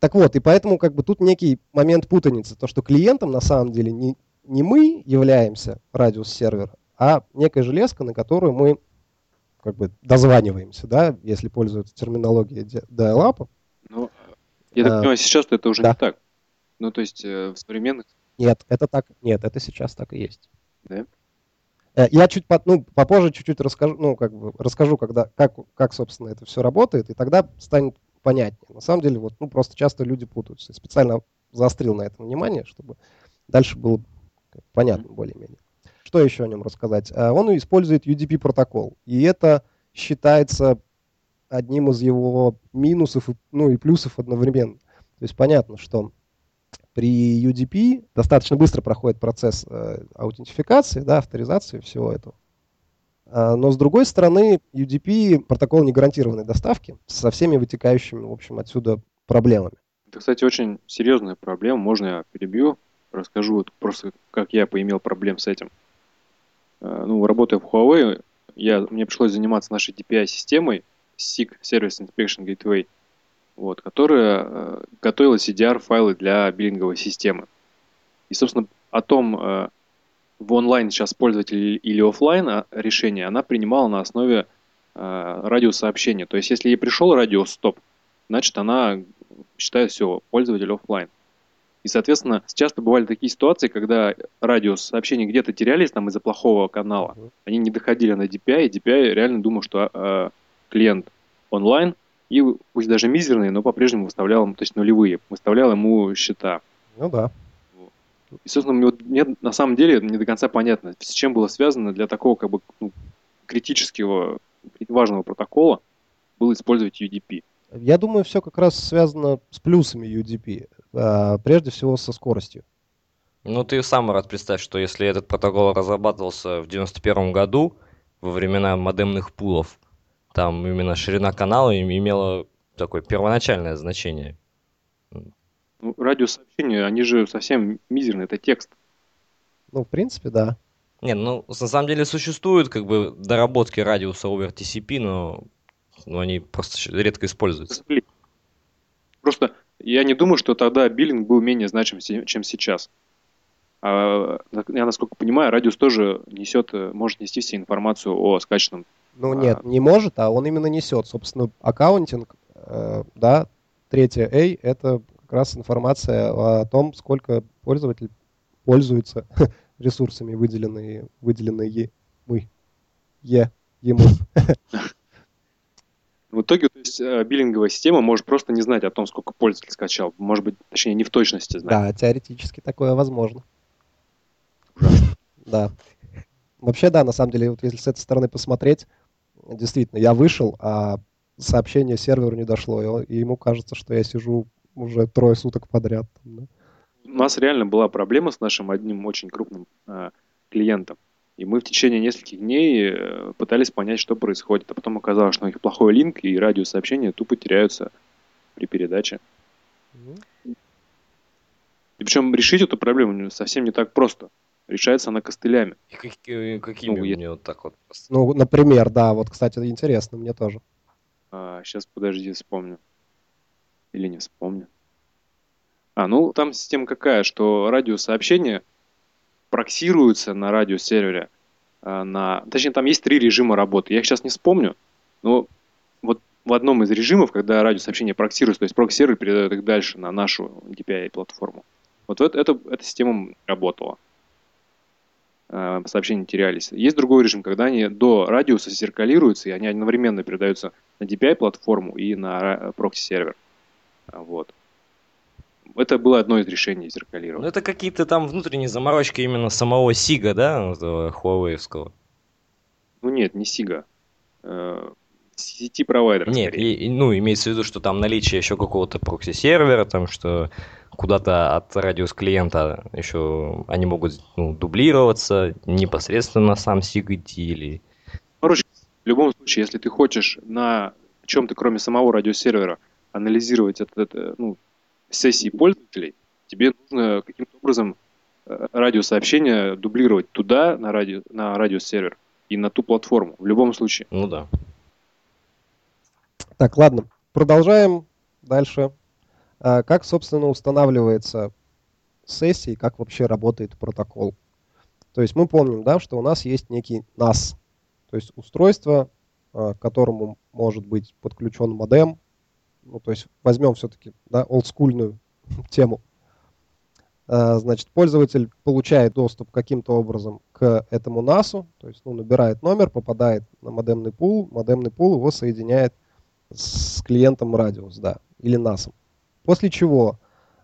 Так вот, и поэтому как бы тут некий момент путаницы. То, что клиентом на самом деле не, не мы являемся радиус сервера, а некая железка, на которую мы как бы дозваниваемся, да, если пользуются терминологией dial Ну, я так а, понимаю, сейчас это уже да. не так. Ну, то есть э, в современных... Нет, это так, нет, это сейчас так и есть. Да? Э, я чуть по, ну, попозже чуть-чуть расскажу, ну, как бы расскажу, когда, как, как, собственно, это все работает, и тогда станет понятнее. На самом деле, вот, ну, просто часто люди путаются. Я специально заострил на этом внимание, чтобы дальше было понятно более-менее. Что еще о нем рассказать? Э, он использует UDP протокол, и это считается одним из его минусов, ну и плюсов одновременно. То есть понятно, что при UDP достаточно быстро проходит процесс э, аутентификации, да, авторизации всего этого. А, но с другой стороны, UDP протокол негарантированной доставки со всеми вытекающими, в общем, отсюда проблемами. Это, кстати, очень серьезная проблема. Можно я перебью? Расскажу вот просто, как я поимел проблем с этим. А, ну, работая в Huawei, я, мне пришлось заниматься нашей DPI-системой SIG Service Inspection Gateway вот, которая э, готовила CDR-файлы для биллинговой системы. И, собственно, о том, э, в онлайн сейчас пользователь или офлайн а, решение, она принимала на основе э, радиосообщение. То есть, если ей пришел радиостоп, значит, она считает все, пользователь офлайн. И, соответственно, часто бывали такие ситуации, когда радиосообщения где-то терялись там из-за плохого канала. Они не доходили на DPI, и DPI реально думал, что э, клиент онлайн, и пусть даже мизерные, но по-прежнему выставлял ему, то есть нулевые, выставлял ему счета. Ну да. И, собственно, мне, мне на самом деле не до конца понятно, с чем было связано для такого как бы ну, критического, важного протокола было использовать UDP. Я думаю, все как раз связано с плюсами UDP, а, прежде всего со скоростью. Ну, ты сам рад представь, что если этот протокол разрабатывался в 91 году, во времена модемных пулов, там именно ширина канала имела такое первоначальное значение. Ну, радиосообщения, они же совсем мизерные, это текст. Ну, в принципе, да. Не, ну, на самом деле существуют как бы доработки радиуса over TCP, но, но они просто редко используются. Просто я не думаю, что тогда биллинг был менее значим, чем сейчас. А, я, насколько понимаю, радиус тоже несет, может нести все информацию о скачанном. Ну нет, а... не может, а он именно несет. Собственно, аккаунтинг, э, да, третье A, это как раз информация о том, сколько пользователь пользуется ресурсами, выделенные, выделенные мы, е, ему. В итоге, то есть, э, биллинговая система может просто не знать о том, сколько пользователь скачал. Может быть, точнее, не в точности знать. Да, теоретически такое возможно. Да. Вообще, да, на самом деле, вот если с этой стороны посмотреть, действительно, я вышел, а сообщение серверу не дошло, и ему кажется, что я сижу уже трое суток подряд. Да. У нас реально была проблема с нашим одним очень крупным э, клиентом. И мы в течение нескольких дней э, пытались понять, что происходит. А потом оказалось, что у них плохой линк, и радиосообщения тупо теряются при передаче. Mm-hmm. И причем решить эту проблему совсем не так просто. Решается она костылями. И какими, какими ну, мне вот так вот? Ну, например, да, вот, кстати, интересно, мне тоже. А, сейчас, подожди, вспомню. Или не вспомню. А, ну там система какая, что RADIUS-сообщения проксируются на RADIUS-сервере. А, на... Точнее, там есть три режима работы. Я их сейчас не вспомню, но вот в одном из режимов, когда RADIUS-сообщения проксируются, то есть прокси-сервер передает их дальше на нашу DPI-платформу. Вот это, это, эта система работала. А, сообщения терялись. Есть другой режим, когда они до радиуса дублицируются, и они одновременно передаются на DPI-платформу и на прокси-сервер. Вот. Это было одно из решений зеркалирования. Ну, это какие-то там внутренние заморочки именно самого SIG а, да, Huawei? Ну нет, не SIG а. Э, сети провайдера. Нет, и, ну, имеется в виду, что там наличие еще какого-то прокси-сервера, там, что куда-то от радиус клиента еще они могут ну, дублироваться, непосредственно на сам SIG идти или... Короче, в любом случае, если ты хочешь на чем-то, кроме самого радиосервера, анализировать это, это ну, сессии пользователей, тебе нужно каким-то образом э, радиосообщение дублировать туда, на, радио, на радиосервер, и на ту платформу. В любом случае. Ну да. Так, ладно. Продолжаем дальше. А, как, собственно, устанавливается сессия и как вообще работает протокол? То есть мы помним, да, что у нас есть некий NAS, то есть устройство, а, к которому может быть подключен модем, ну, то есть возьмем все-таки да, олдскульную тему. А, значит, пользователь получает доступ каким-то образом к этому NAS, то есть ну, набирает номер, попадает на модемный пул, модемный пул его соединяет с клиентом радиус, да, или NAS. После чего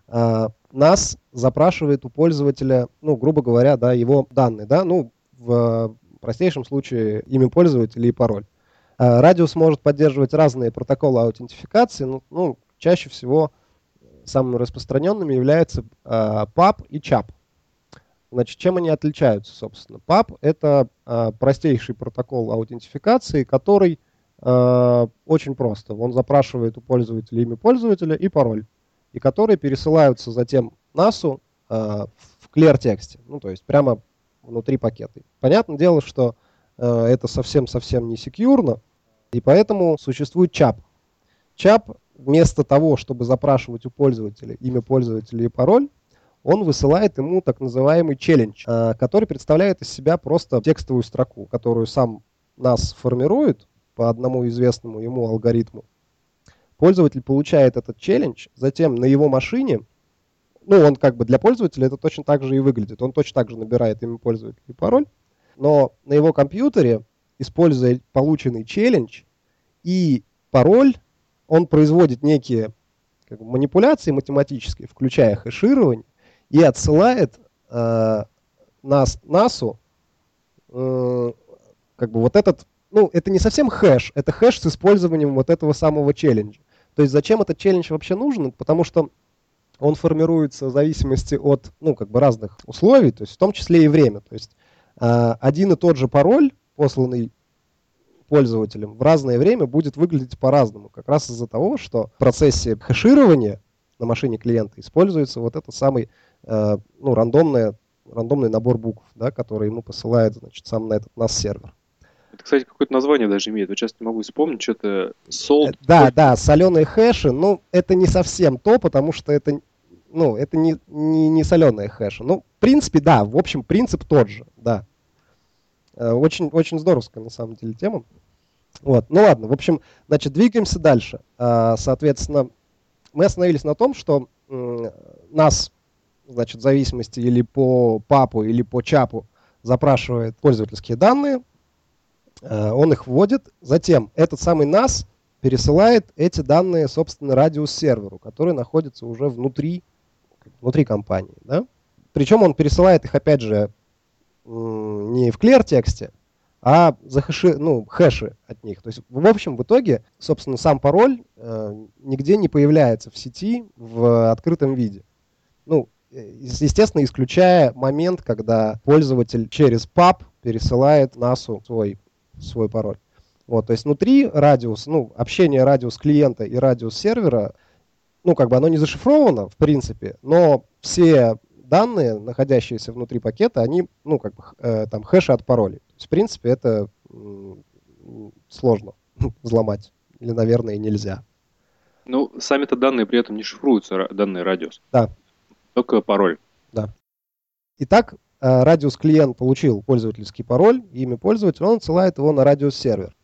э, NAS запрашивает у пользователя, ну, грубо говоря, да, его данные, да, ну, в простейшем случае имя пользователя и пароль. Э, радиус может поддерживать разные протоколы аутентификации, ну, ну чаще всего самыми распространенными являются э, PAP и CHAP. Значит, чем они отличаются, собственно? PAP — это э, простейший протокол аутентификации, который очень просто. Он запрашивает у пользователя имя пользователя и пароль, и которые пересылаются затем NAS э, в clear тексте, ну, то есть прямо внутри пакета. Понятное дело, что э, это совсем-совсем не секьюрно, и поэтому существует ЧАП. ЧАП вместо того, чтобы запрашивать у пользователя имя пользователя и пароль, он высылает ему так называемый челлендж, э, который представляет из себя просто текстовую строку, которую сам нас формирует, по одному известному ему алгоритму. Пользователь получает этот челлендж, затем на его машине, ну, он как бы для пользователя это точно так же и выглядит. Он точно так же набирает имя пользователя и пароль, но на его компьютере, используя полученный челлендж и пароль, он производит некие как бы, манипуляции математические, включая хэширование, и отсылает э, нас, НАСу э, как бы вот этот, ну, это не совсем хэш, это хэш с использованием вот этого самого челленджа. То есть зачем этот челлендж вообще нужен? Потому что он формируется в зависимости от, ну, как бы разных условий, то есть в том числе и время. То есть э, один и тот же пароль, посланный пользователем, в разное время будет выглядеть по-разному. Как раз из-за того, что в процессе хэширования на машине клиента используется вот этот самый, э, ну, рандомный, рандомный набор букв, да, который ему посылает, значит, сам на этот NAS-сервер. Это, кстати, какое-то название даже имеет. Вот сейчас не могу вспомнить, что-то salt. Да, да, соленые хэши. Ну, это не совсем то, потому что это, ну, это не, не, не соленые хэши. Ну, в принципе, да, в общем, принцип тот же, да. Э, очень, очень здоровская, на самом деле, тема. Вот, ну ладно, в общем, значит, двигаемся дальше. А, соответственно, мы остановились на том, что нас, значит, в зависимости или по папу, или по чапу запрашивает пользовательские данные, Э, он их вводит, затем этот самый NAS пересылает эти данные, собственно, радиус-серверу, который находится уже внутри, внутри компании. Да? Причем он пересылает их, опять же, не в clear тексте, а за хэши, ну, хэши от них. То есть, в общем, в итоге, собственно, сам пароль э, нигде не появляется в сети в открытом виде. Ну, э, естественно, исключая момент, когда пользователь через паб пересылает NAS свой свой пароль. Вот, то есть внутри радиус, ну, общение радиус клиента и радиус сервера, ну, как бы оно не зашифровано, в принципе, но все данные, находящиеся внутри пакета, они, ну, как бы, э, там, хэши от паролей. То есть, в принципе, это сложно взломать. Или, наверное, нельзя. Ну, сами-то данные при этом не шифруются, данные радиус. Да. Только пароль. Да. Итак, радиус клиент получил пользовательский пароль, имя пользователя, он отсылает его на радиус сервер.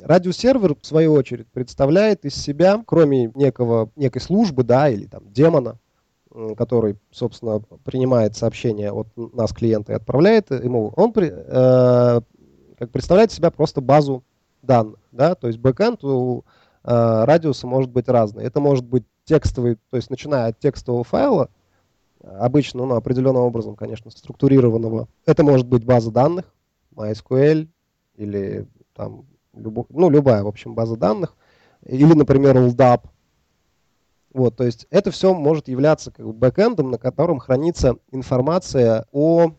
Радиус сервер, в свою очередь, представляет из себя, кроме некого, некой службы, да, или там демона, который, собственно, принимает сообщение от нас клиента и отправляет ему, он э, как представляет себя просто базу данных, да, то есть бэкэнд у э, радиуса может быть разный. Это может быть текстовый, то есть начиная от текстового файла, обычно, ну, определенным образом, конечно, структурированного. Это может быть база данных, MySQL или там, любо, ну, любая, в общем, база данных, или, например, LDAP. Вот, то есть это все может являться как бы бэкэндом, на котором хранится информация о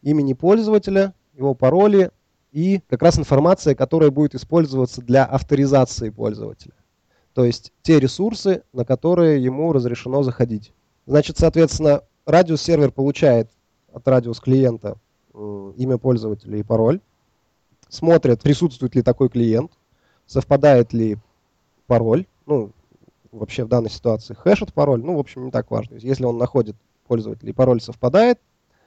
имени пользователя, его пароле и как раз информация, которая будет использоваться для авторизации пользователя. То есть те ресурсы, на которые ему разрешено заходить. Значит, соответственно, радиус-сервер получает от радиус-клиента имя пользователя и пароль, смотрит, присутствует ли такой клиент, совпадает ли пароль, ну, вообще в данной ситуации хэшет пароль, ну, в общем, не так важно. Если он находит пользователя и пароль совпадает,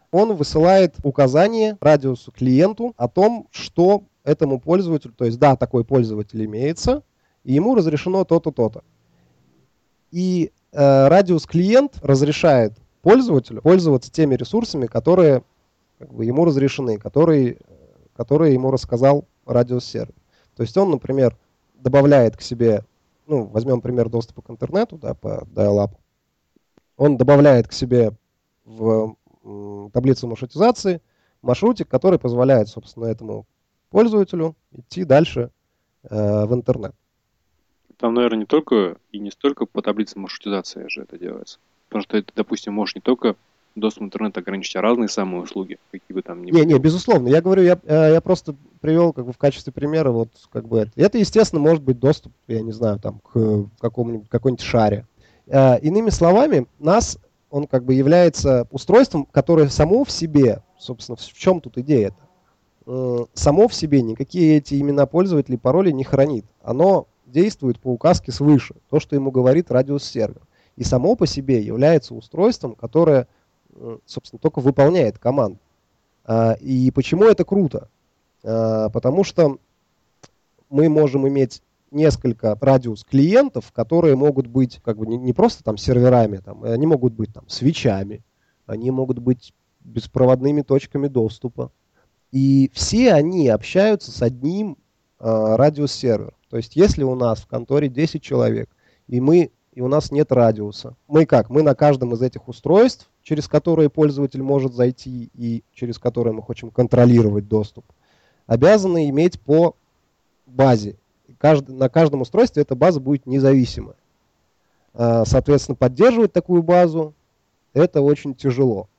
он высылает указание радиусу клиенту о том, что этому пользователю, то есть да, такой пользователь имеется, и ему разрешено то-то, то-то. И Э, радиус клиент разрешает пользователю пользоваться теми ресурсами, которые как бы, ему разрешены, которые, которые ему рассказал радиус сервер. То есть он, например, добавляет к себе, ну, возьмем пример доступа к интернету, да, по dial-up. Он добавляет к себе в таблицу маршрутизации маршрутик, который позволяет, собственно, этому пользователю идти дальше э, в интернет. Там, наверное, не только и не столько по таблице маршрутизации же это делается. Потому что это, допустим, можешь не только доступ в интернет ограничить, а разные самые услуги, какие бы там ни были. Не, не, безусловно. Я говорю, я, э, я просто привел как бы в качестве примера вот как бы это. Это, естественно, может быть доступ, я не знаю, там к какому-нибудь какой-нибудь шаре. Э, иными словами, нас он как бы является устройством, которое само в себе, собственно, в чем тут идея это? Э, само в себе никакие эти имена пользователей, пароли не хранит. Оно действует по указке свыше, то, что ему говорит радиус-сервер. И само по себе является устройством, которое, собственно, только выполняет команду. А, и почему это круто? А, потому что мы можем иметь несколько радиус клиентов, которые могут быть как бы не, не просто там серверами, там, они могут быть там свечами, они могут быть беспроводными точками доступа. И все они общаются с одним э, радиус-сервером. То есть если у нас в конторе 10 человек, и мы и у нас нет радиуса. Мы как? Мы на каждом из этих устройств, через которые пользователь может зайти и через которые мы хотим контролировать доступ, обязаны иметь по базе. Каждый, на каждом устройстве эта база будет независимая. А, соответственно, поддерживать такую базу это очень тяжело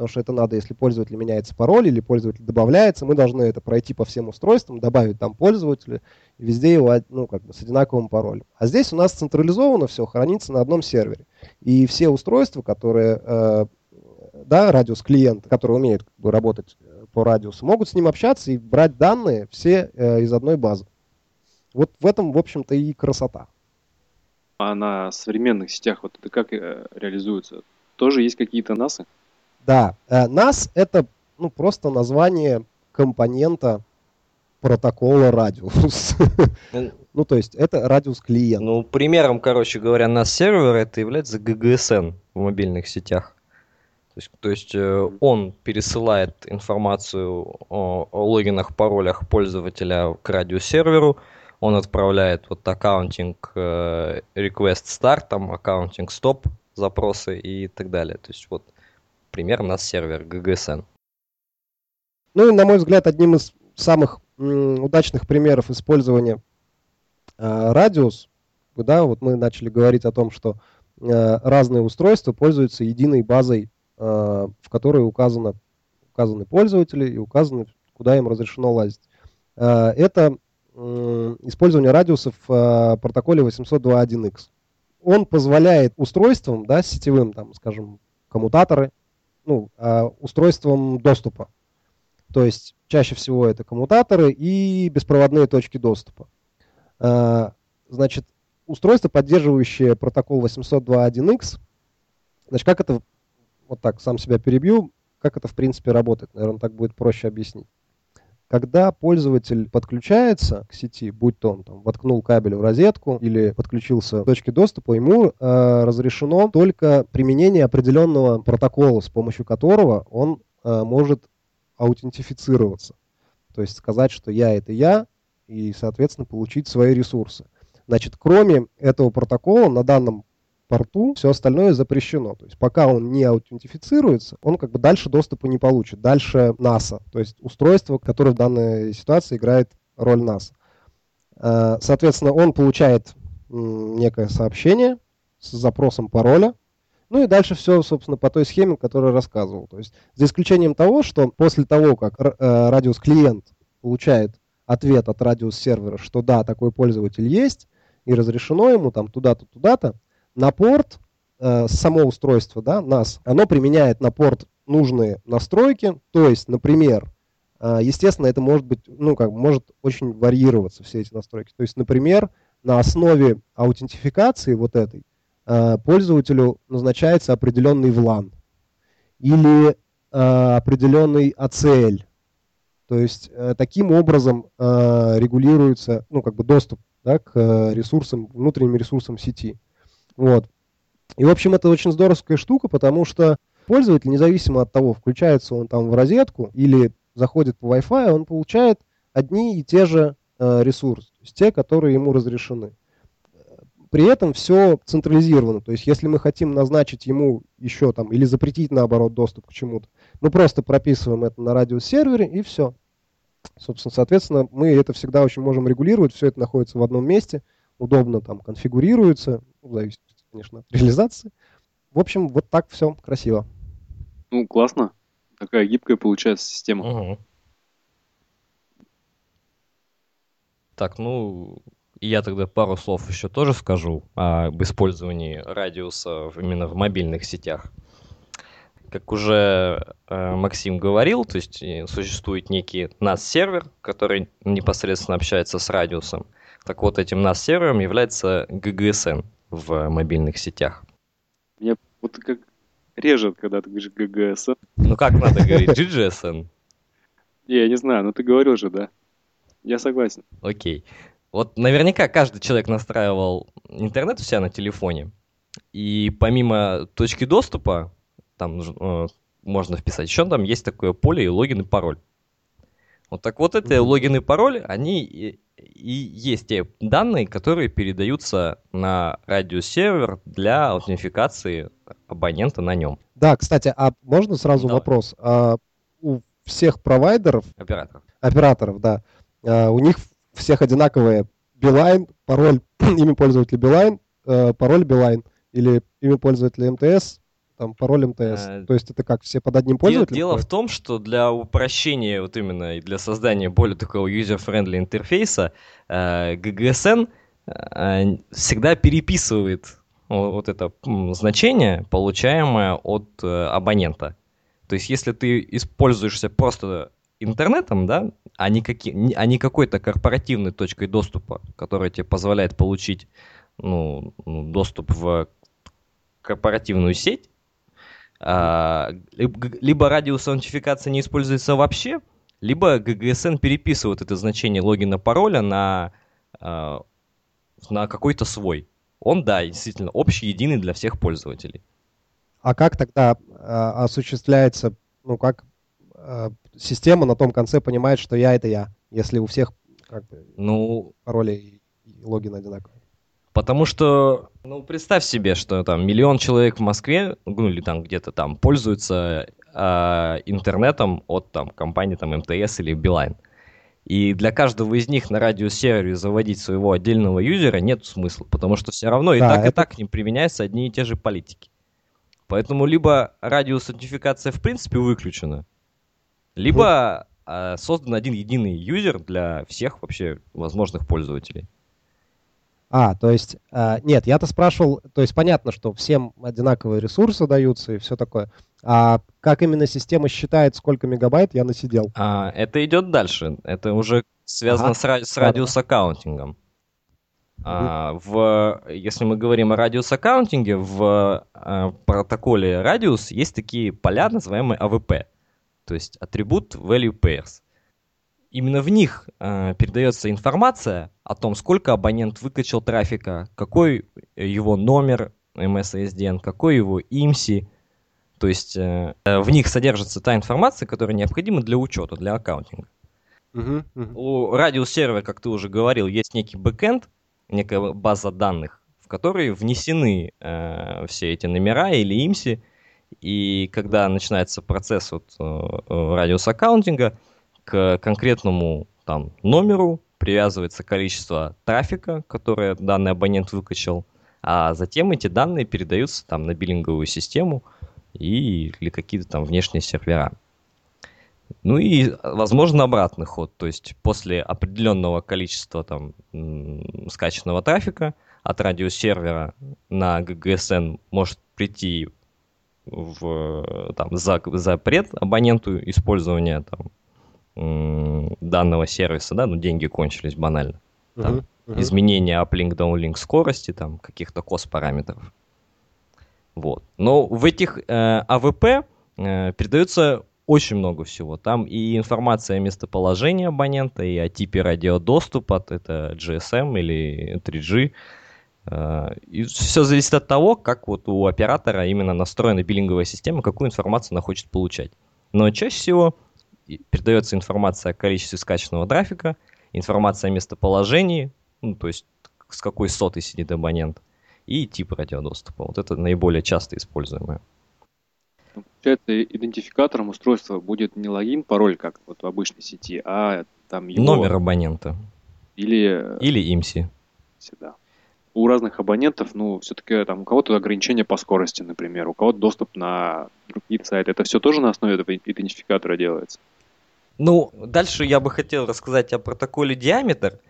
потому что это надо, если пользователь меняется пароль или пользователь добавляется, мы должны это пройти по всем устройствам, добавить там пользователя, и везде его ну, как бы с одинаковым паролем. А здесь у нас централизовано все, хранится на одном сервере. И все устройства, которые, э, да, радиус клиента, которые умеют как бы, работать э, по радиусу, могут с ним общаться и брать данные все э, из одной базы. Вот в этом, в общем-то, и красота. А на современных сетях вот это как э, реализуется? Тоже есть какие-то НАСы? Да, NAS э, это ну, просто название компонента протокола радиус. ну, то есть это радиус клиента. Ну, примером, короче говоря, NAS сервер это является GGSN в мобильных сетях. То есть, то есть э, он пересылает информацию о, о логинах, паролях пользователя к RADIUS-серверу, он отправляет вот accounting э, request start, там accounting stop запросы и так далее. То есть вот пример, у нас сервер GGSN. Ну и, на мой взгляд, одним из самых удачных примеров использования э, да, вот мы начали говорить о том, что э, разные устройства пользуются единой базой, э, в которой указано, указаны пользователи и указаны, куда им разрешено лазить. Э, это э, использование радиусов в э, протоколе 802.1x. Он позволяет устройствам, да, сетевым, там, скажем, коммутаторы, ну, а, устройством доступа. То есть чаще всего это коммутаторы и беспроводные точки доступа. А, значит, устройство, поддерживающее протокол 802.1x, значит, как это, вот так, сам себя перебью, как это в принципе работает, наверное, так будет проще объяснить. Когда пользователь подключается к сети, будь то он там воткнул кабель в розетку или подключился к точке доступа, ему э, разрешено только применение определенного протокола, с помощью которого он э, может аутентифицироваться. То есть сказать, что я это я, и, соответственно, получить свои ресурсы. Значит, кроме этого протокола на данном порту, все остальное запрещено. То есть пока он не аутентифицируется, он как бы дальше доступа не получит. Дальше NASA, то есть устройство, которое в данной ситуации играет роль NASA. Э, соответственно, он получает некое сообщение с запросом пароля, ну и дальше все, собственно, по той схеме, которую рассказывал. То есть за исключением того, что после того, как э, радиус клиент получает ответ от радиус сервера, что да, такой пользователь есть, и разрешено ему там туда-то, туда-то, на порт э, само устройство, да, NAS, оно применяет на порт нужные настройки, то есть, например, э, естественно, это может быть, ну, как может очень варьироваться все эти настройки. То есть, например, на основе аутентификации вот этой э, пользователю назначается определенный VLAN или э, определенный ACL. То есть э, таким образом э, регулируется, ну, как бы доступ да, к э, ресурсам, внутренним ресурсам сети. Вот. И, в общем, это очень здоровская штука, потому что пользователь, независимо от того, включается он там в розетку или заходит по Wi-Fi, он получает одни и те же э, ресурсы, то есть те, которые ему разрешены. При этом все централизировано. То есть, если мы хотим назначить ему еще там или запретить наоборот доступ к чему-то, мы просто прописываем это на радиосервере и все. Собственно, соответственно, мы это всегда очень можем регулировать, все это находится в одном месте, удобно там конфигурируется, в зависимости конечно, от реализации. В общем, вот так все красиво. Ну, классно. Такая гибкая получается система. Угу. Так, ну, я тогда пару слов еще тоже скажу об использовании радиуса именно в мобильных сетях. Как уже э, Максим говорил, то есть э, существует некий NAS-сервер, который непосредственно общается с радиусом. Так вот, этим NAS-сервером является GGSN в мобильных сетях. Меня вот как режет, когда ты говоришь GGSN. Ну как надо говорить? GGSN? Не, я не знаю, но ты говорил же, да? Я согласен. Окей. Вот наверняка каждый человек настраивал интернет у себя на телефоне. И помимо точки доступа, там э, можно вписать, еще там есть такое поле и логин и пароль. Вот так вот эти логин и пароль, они и, есть те данные, которые передаются на радиосервер для аутентификации абонента на нем. Да, кстати, а можно сразу Давай. вопрос? А у всех провайдеров... Операторов. Операторов, да. А у них всех одинаковые Билайн, пароль, имя пользователя Билайн, э, пароль Билайн или имя пользователя МТС, там пароль МТС. А, То есть это как, все под одним пользователем? Дело, в том, что для упрощения вот именно и для создания более такого user-friendly интерфейса э, GGSN э, всегда переписывает вот это значение, получаемое от э, абонента. То есть если ты используешься просто интернетом, да, а не, каки, а не какой-то корпоративной точкой доступа, которая тебе позволяет получить ну, ну доступ в корпоративную сеть, а, либо радиус аутентификации не используется вообще, либо GGSN переписывает это значение логина пароля на, а, на какой-то свой. Он, да, действительно, общий, единый для всех пользователей. А как тогда а, осуществляется, ну как а, система на том конце понимает, что я это я, если у всех как бы, ну, пароли и, и логин одинаковые? Потому что, ну, представь себе, что там миллион человек в Москве, ну, или там где-то там, пользуются э, интернетом от там компании там МТС или Билайн. И для каждого из них на радиосервере заводить своего отдельного юзера нет смысла, потому что все равно и да, так, это... и так к ним применяются одни и те же политики. Поэтому либо радиус аутентификация в принципе выключена, либо э, создан один единый юзер для всех вообще возможных пользователей. А, то есть, а, нет, я-то спрашивал, то есть понятно, что всем одинаковые ресурсы даются и все такое. А как именно система считает, сколько мегабайт я насидел? А, это идет дальше. Это уже связано ага. с, с радиус-аккаунтингом. А, в, если мы говорим о радиус-аккаунтинге, в а, протоколе радиус есть такие поля, называемые AVP, то есть атрибут value pairs именно в них э, передается информация о том, сколько абонент выкачал трафика, какой его номер MSSDN, какой его IMSI. То есть э, в них содержится та информация, которая необходима для учета, для аккаунтинга. Uh-huh, uh-huh. У RADIUS-сервера, как ты уже говорил, есть некий бэкэнд, некая база данных, в которой внесены э, все эти номера или IMSI. И когда начинается процесс вот, э, э RADIUS accounting а, к конкретному там, номеру привязывается количество трафика, которое данный абонент выкачал, а затем эти данные передаются там, на биллинговую систему и, или какие-то там внешние сервера. Ну и, возможно, обратный ход, то есть после определенного количества там, скачанного трафика от радиосервера на GGSN может прийти в там, запрет абоненту использования там, данного сервиса, да, ну деньги кончились банально. Там, uh-huh, uh-huh. Изменение uplink, downlink скорости, там каких-то кост-параметров. Вот. Но в этих э, AVP э, передается очень много всего. Там и информация о местоположении абонента, и о типе радиодоступа, это GSM или 3G. Э, и все зависит от того, как вот у оператора именно настроена биллинговая система, какую информацию она хочет получать. Но чаще всего передается информация о количестве скачанного трафика, информация о местоположении, ну, то есть с какой сотой сидит абонент, и тип радиодоступа. Вот это наиболее часто используемое. Получается, идентификатором устройства будет не логин, пароль, как вот в обычной сети, а там его... Номер абонента. Или... Или IMSI. Да. У разных абонентов, ну, все-таки там у кого-то ограничения по скорости, например, у кого-то доступ на другие сайты. Это все тоже на основе этого идентификатора делается? Ну, дальше я бы хотел рассказать о протоколе диаметр.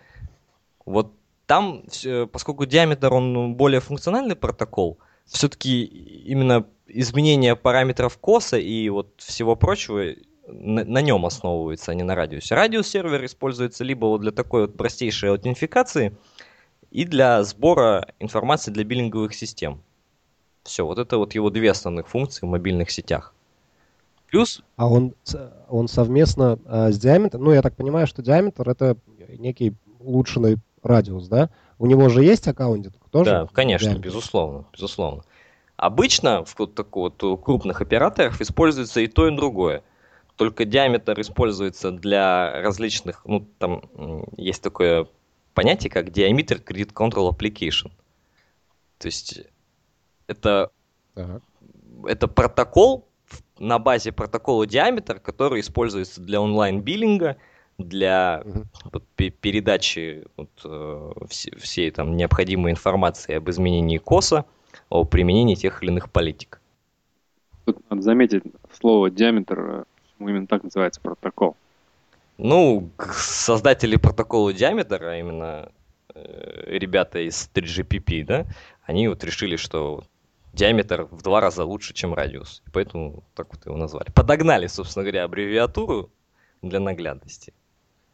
Вот там, поскольку диаметр, он более функциональный протокол, все-таки именно изменение параметров коса и вот всего прочего на, нем основывается, а не на радиусе. Радиус сервер используется либо вот для такой вот простейшей аутентификации и для сбора информации для биллинговых систем. Все, вот это вот его две основных функции в мобильных сетях. Плюс... А он, он совместно э, с диаметром, ну, я так понимаю, что диаметр это некий улучшенный радиус, да? У него же есть аккаунтинг тоже? Да, конечно, диаметр? безусловно, безусловно. Обычно в вот таких вот крупных операторах используется и то, и другое. Только диаметр используется для различных, ну, там есть такое понятие, как диаметр Credit Control Application. То есть это, так. это протокол на базе протокола диаметр, который используется для онлайн-биллинга, для вот, передачи вот, э, все, всей там необходимой информации об изменении коса, о применении тех или иных политик. Тут надо заметить слово диаметр, э, именно так называется протокол. Ну, создатели протокола диаметр, а именно э, ребята из 3GPP, да, они вот решили, что диаметр в два раза лучше, чем радиус. И поэтому так вот его назвали. Подогнали, собственно говоря, аббревиатуру для наглядности.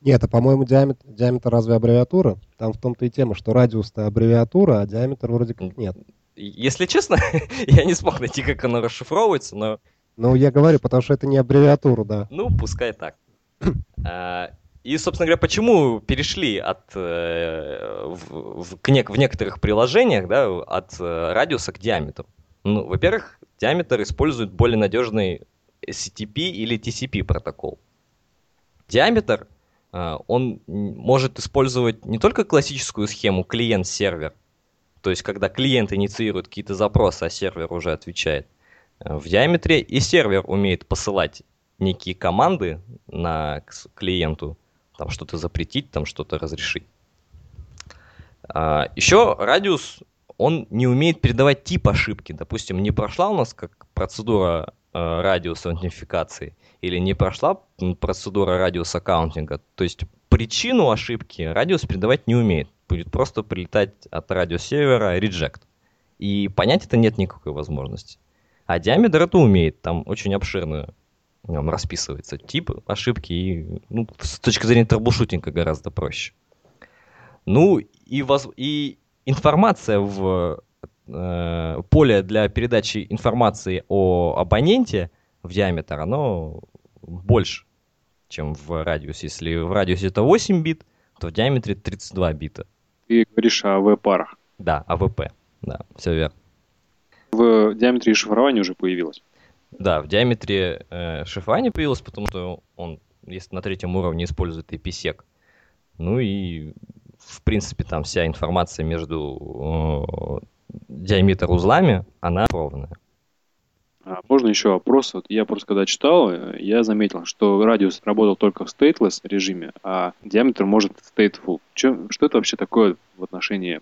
Нет, а по-моему диаметр, диаметр разве аббревиатура? Там в том-то и тема, что радиус-то аббревиатура, а диаметр вроде как нет. Если честно, я не смог найти, как оно расшифровывается, но... Ну, я говорю, потому что это не аббревиатура, да. Ну, пускай так. И, собственно говоря, почему перешли от, э, в, в, в некоторых приложениях да, от э, радиуса к диаметру? Ну, во-первых, диаметр использует более надежный SCTP или TCP протокол. Диаметр, э, он может использовать не только классическую схему клиент-сервер, то есть когда клиент инициирует какие-то запросы, а сервер уже отвечает. В диаметре и сервер умеет посылать некие команды на клиенту, там что-то запретить, там что-то разрешить. А, еще радиус, он не умеет передавать тип ошибки. Допустим, не прошла у нас как процедура э, радиус аутентификации или не прошла процедура радиус аккаунтинга. То есть причину ошибки радиус передавать не умеет. Будет просто прилетать от радиосервера reject. И понять это нет никакой возможности. А диаметр это умеет. Там очень обширно в нем расписывается тип ошибки, и ну, с точки зрения траблшутинга гораздо проще. Ну и, воз... и информация в э, поле для передачи информации о абоненте в диаметр, оно больше, чем в радиусе. Если в радиусе это 8 бит, то в диаметре 32 бита. Ты говоришь о АВ-парах. Да, АВП. Да, все верно. В диаметре шифрования уже появилось. Да, в диаметре э, шифрование появилось, потому что он, если на третьем уровне использует IPsec. Ну и, в принципе, там вся информация между э, диаметр узлами, она ровная. А можно еще вопрос? Вот я просто когда читал, э, я заметил, что радиус работал только в stateless режиме, а диаметр может stateful. Че, что это вообще такое в отношении?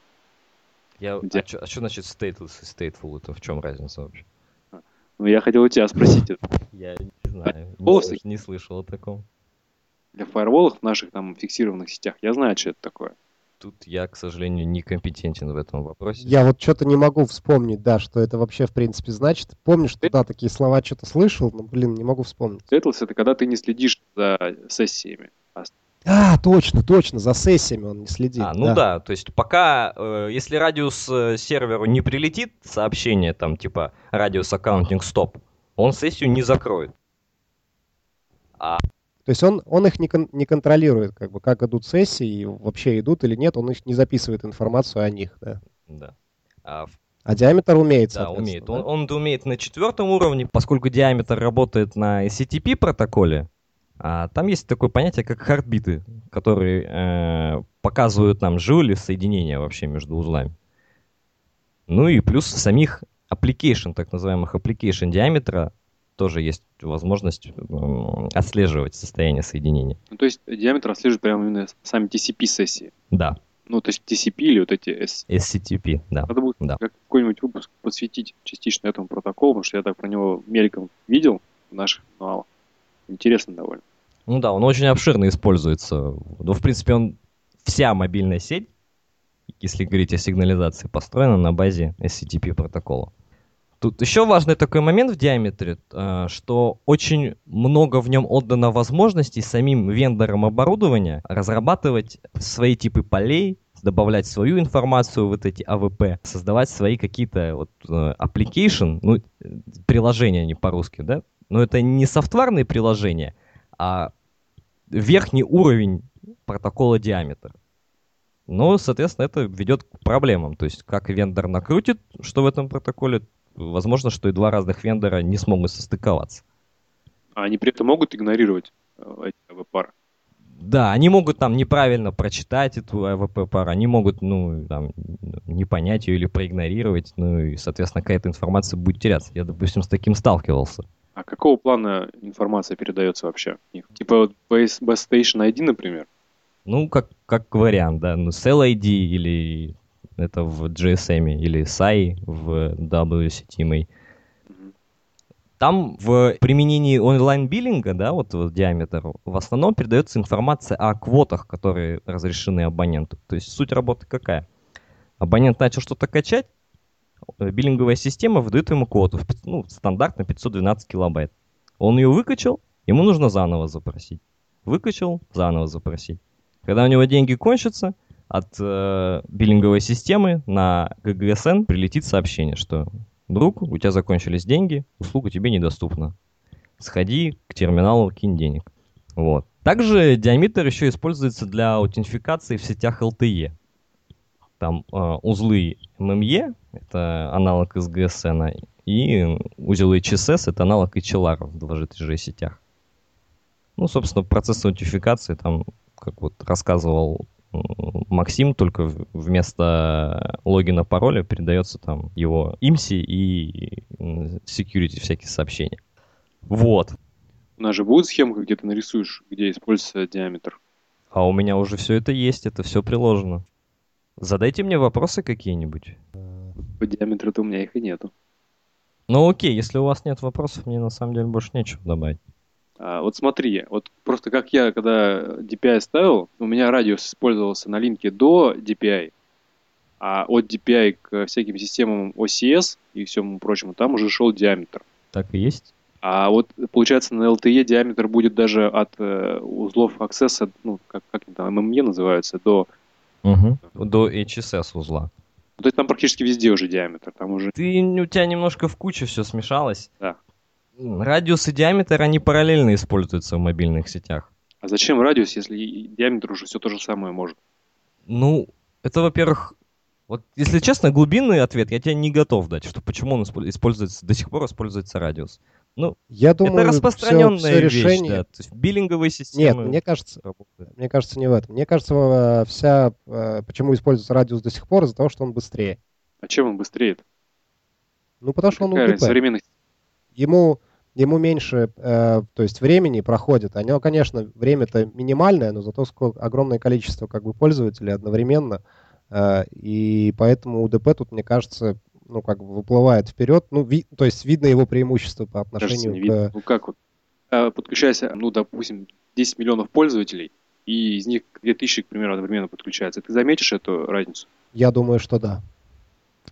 Я, Ди... А, что, а что значит stateless и stateful? Это в чем разница вообще? Ну, я хотел у тебя спросить. Я не знаю, не, не слышал о таком. Для фаерволов в наших там фиксированных сетях я знаю, что это такое. Тут я, к сожалению, некомпетентен в этом вопросе. Я вот что-то не могу вспомнить, да, что это вообще в принципе значит. Помнишь, что да, такие слова что-то слышал, но, блин, не могу вспомнить. Светлс — это когда ты не следишь за сессиями. А, точно, точно, за сессиями он не следит. А, ну да, да то есть пока, э, если радиус э, серверу не прилетит сообщение, там, типа, радиус аккаунтинг стоп, он сессию не закроет. А... То есть он, он их не, кон, не контролирует, как бы, как идут сессии, вообще идут или нет, он их не записывает информацию о них, да. Да. А, а диаметр умеет, Да, умеет. Да? Он, он умеет на четвертом уровне, поскольку диаметр работает на SCTP протоколе, а там есть такое понятие, как хардбиты, которые э, показывают нам, живы ли соединения вообще между узлами. Ну и плюс самих application, так называемых application диаметра, тоже есть возможность э, отслеживать состояние соединения. Ну, то есть диаметр отслеживает прямо именно сами TCP-сессии? Да. Ну, то есть TCP или вот эти S... SCTP, да. Надо будет да. какой-нибудь выпуск посвятить частично этому протоколу, потому что я так про него мельком видел в наших каналах. Интересно довольно. Ну да, он очень обширно используется. Ну, в принципе, он вся мобильная сеть, если говорить о сигнализации, построена на базе SCTP протокола. Тут еще важный такой момент в диаметре, э, что очень много в нем отдано возможностей самим вендорам оборудования разрабатывать свои типы полей, добавлять свою информацию вот эти АВП, создавать свои какие-то вот э, application, ну, приложения они по-русски, да? Но это не софтварные приложения, а верхний уровень протокола диаметр. Но, соответственно, это ведет к проблемам. То есть, как вендор накрутит, что в этом протоколе, возможно, что и два разных вендора не смогут состыковаться. А они при этом могут игнорировать э, эти АВП-пары? Да, они могут там неправильно прочитать эту АВП-пару, они могут, ну, там, не понять ее или проигнорировать, ну, и, соответственно, какая-то информация будет теряться. Я, допустим, с таким сталкивался. А какого плана информация передается вообще? Типа вот Base, Base Station ID, например? Ну, как, как вариант, да. Ну, Cell ID или это в GSM, или SAI в WCTMA. Там в применении онлайн-биллинга, да, вот, вот диаметр, в основном передается информация о квотах, которые разрешены абоненту. То есть суть работы какая? Абонент начал что-то качать, биллинговая система выдает ему квоту, ну, стандартно 512 килобайт. Он ее выкачал, ему нужно заново запросить. Выкачал, заново запросить. Когда у него деньги кончатся, от э, биллинговой системы на GGSN прилетит сообщение, что Друг, у тебя закончились деньги, услуга тебе недоступна. Сходи к терминалу, кинь денег. Вот. Также диаметр еще используется для аутентификации в сетях LTE. Там э, узлы MME, это аналог SGSN, и узелы HSS, это аналог HLR в 2G сетях. Ну, собственно, процесс аутентификации там, как вот рассказывал Максим только вместо логина пароля передается там его IMSI и security всякие сообщения. Вот. У нас же будет схемка, где ты нарисуешь, где используется диаметр. А у меня уже все это есть, это все приложено. Задайте мне вопросы какие-нибудь. По диаметру-то у меня их и нету. Ну окей, если у вас нет вопросов, мне на самом деле больше нечего добавить. А, вот смотри, вот просто как я, когда DPI ставил, у меня радиус использовался на линке до DPI, а от DPI к всяким системам OCS и всему прочему, там уже шел диаметр. Так и есть. А вот, получается, на LTE диаметр будет даже от э, узлов аксесса, ну, как, как они там, MME называются, до... Угу. До HSS узла. То есть там практически везде уже диаметр, там уже... Ты, у тебя немножко в куче все смешалось. Да. Радиус и диаметр, они параллельно используются в мобильных сетях. А зачем радиус, если диаметр уже все то же самое может? Ну, это, во-первых, вот, если честно, глубинный ответ я тебе не готов дать, что почему он используется, до сих пор используется радиус. Ну, я думаю, это распространенная все, все вещь, решение... да. То есть биллинговые системы. Нет, мне кажется, мне кажется не в этом. Мне кажется, вся, э, почему используется радиус до сих пор, из-за того, что он быстрее. А чем он быстрее? -то? Ну, потому что Какая он УДП. Современность ему, ему меньше, э, то есть времени проходит. У него, конечно, время-то минимальное, но зато сколько, огромное количество как бы пользователей одновременно. Э, и поэтому УДП тут, мне кажется, ну, как бы выплывает вперед. Ну, ви, то есть видно его преимущество по отношению кажется, к... Ну, как вот? Подключайся, ну, допустим, 10 миллионов пользователей, и из них 2000, к примеру, одновременно подключаются. Ты заметишь эту разницу? Я думаю, что да.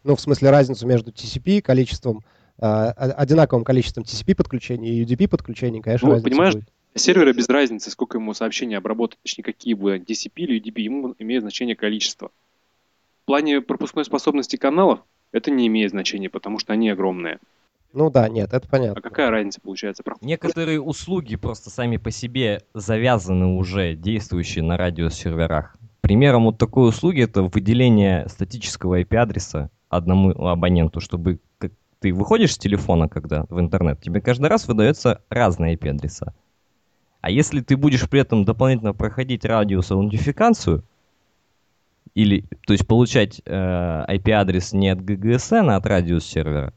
Ну, в смысле, разницу между TCP, количеством а, одинаковым количеством TCP подключений и UDP подключений, конечно, ну, понимаешь, будет. сервера без разницы, сколько ему сообщений обработать, точнее, какие будут, TCP или UDP, ему имеет значение количество. В плане пропускной способности каналов это не имеет значения, потому что они огромные. Ну да, нет, это понятно. А какая разница получается? Некоторые услуги просто сами по себе завязаны уже, действующие на радиосерверах. Примером вот такой услуги это выделение статического IP-адреса одному абоненту, чтобы ты выходишь с телефона, когда в интернет, тебе каждый раз выдается разные IP-адреса. А если ты будешь при этом дополнительно проходить радиус аутентификацию, или, то есть получать э, IP-адрес не от GGSN, а от радиус сервера,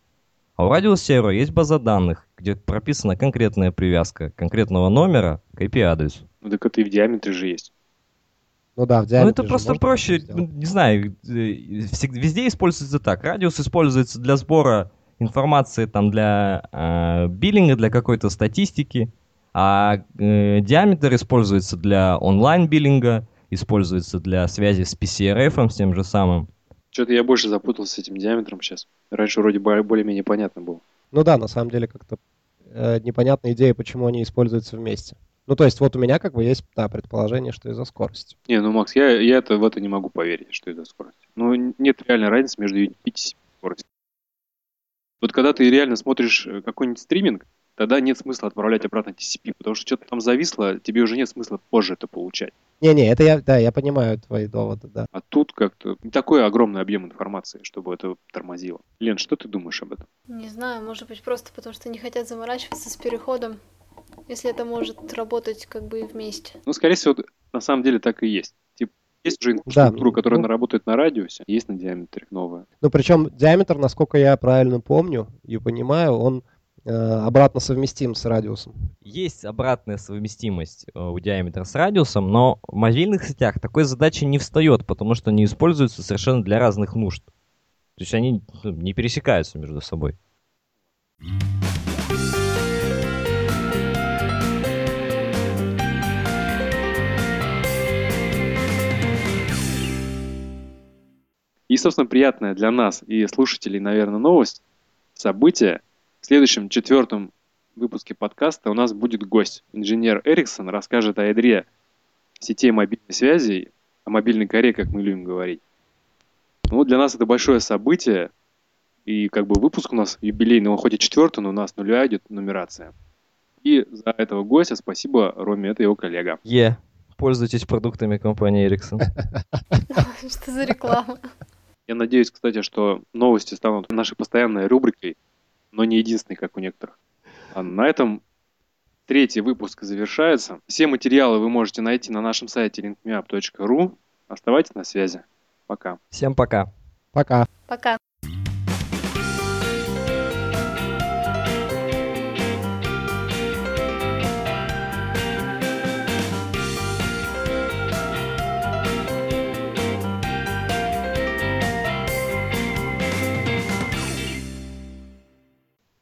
а у радиус сервера есть база данных, где прописана конкретная привязка конкретного номера к IP-адресу. Ну так это и в диаметре же есть. Ну да, в диаметре. Ну это просто проще, ну, не знаю, э, везде используется так. Радиус используется для сбора информации там для э, биллинга, для какой-то статистики, а э, диаметр используется для онлайн-биллинга, используется для связи с PCRF, с тем же самым. Что-то я больше запутался с этим диаметром сейчас. Раньше вроде более-менее понятно было. Ну да, на самом деле как-то э, непонятная идея, почему они используются вместе. Ну, то есть вот у меня как бы есть, да, предположение, что из-за скорости. Не, ну, Макс, я, я это, в это не могу поверить, что из-за скорости. Ну, нет реальной разницы между UDP и скоростью. Вот когда ты реально смотришь э, какой-нибудь стриминг, тогда нет смысла отправлять обратно TCP, потому что что-то там зависло, тебе уже нет смысла позже это получать. Не-не, это я, да, я понимаю твои доводы, да. А тут как-то не такой огромный объем информации, чтобы это тормозило. Лен, что ты думаешь об этом? Не знаю, может быть просто потому, что не хотят заморачиваться с переходом, если это может работать как бы и вместе. Ну, скорее всего, на самом деле так и есть. Типа, есть уже инфраструктура, Да, которая ну- работает на радиусе, есть на диаметре новая. Ну, причем диаметр, насколько я правильно помню и понимаю, он обратно совместим с радиусом. Есть обратная совместимость э, у диаметра с радиусом, но в мобильных сетях такой задачи не встает, потому что они используются совершенно для разных нужд. То есть они ну, не пересекаются между собой. И, собственно, приятная для нас и слушателей, наверное, новость, событие. В следующем, четвертом выпуске подкаста у нас будет гость. Инженер Эриксон расскажет о ядре сетей мобильной связи, о мобильной коре, как мы любим говорить. Ну, для нас это большое событие. И как бы выпуск у нас юбилейный, он хоть и четвертый, но у нас нуля идет нумерация. И за этого гостя спасибо Роме, это его коллега. Е, пользуйтесь продуктами компании Ericsson. Что за реклама? Я надеюсь, кстати, что новости станут нашей постоянной рубрикой, но не единственной, как у некоторых. А на этом третий выпуск завершается. Все материалы вы можете найти на нашем сайте linkmeup.ru. Оставайтесь на связи. Пока. Всем пока. Пока. Пока.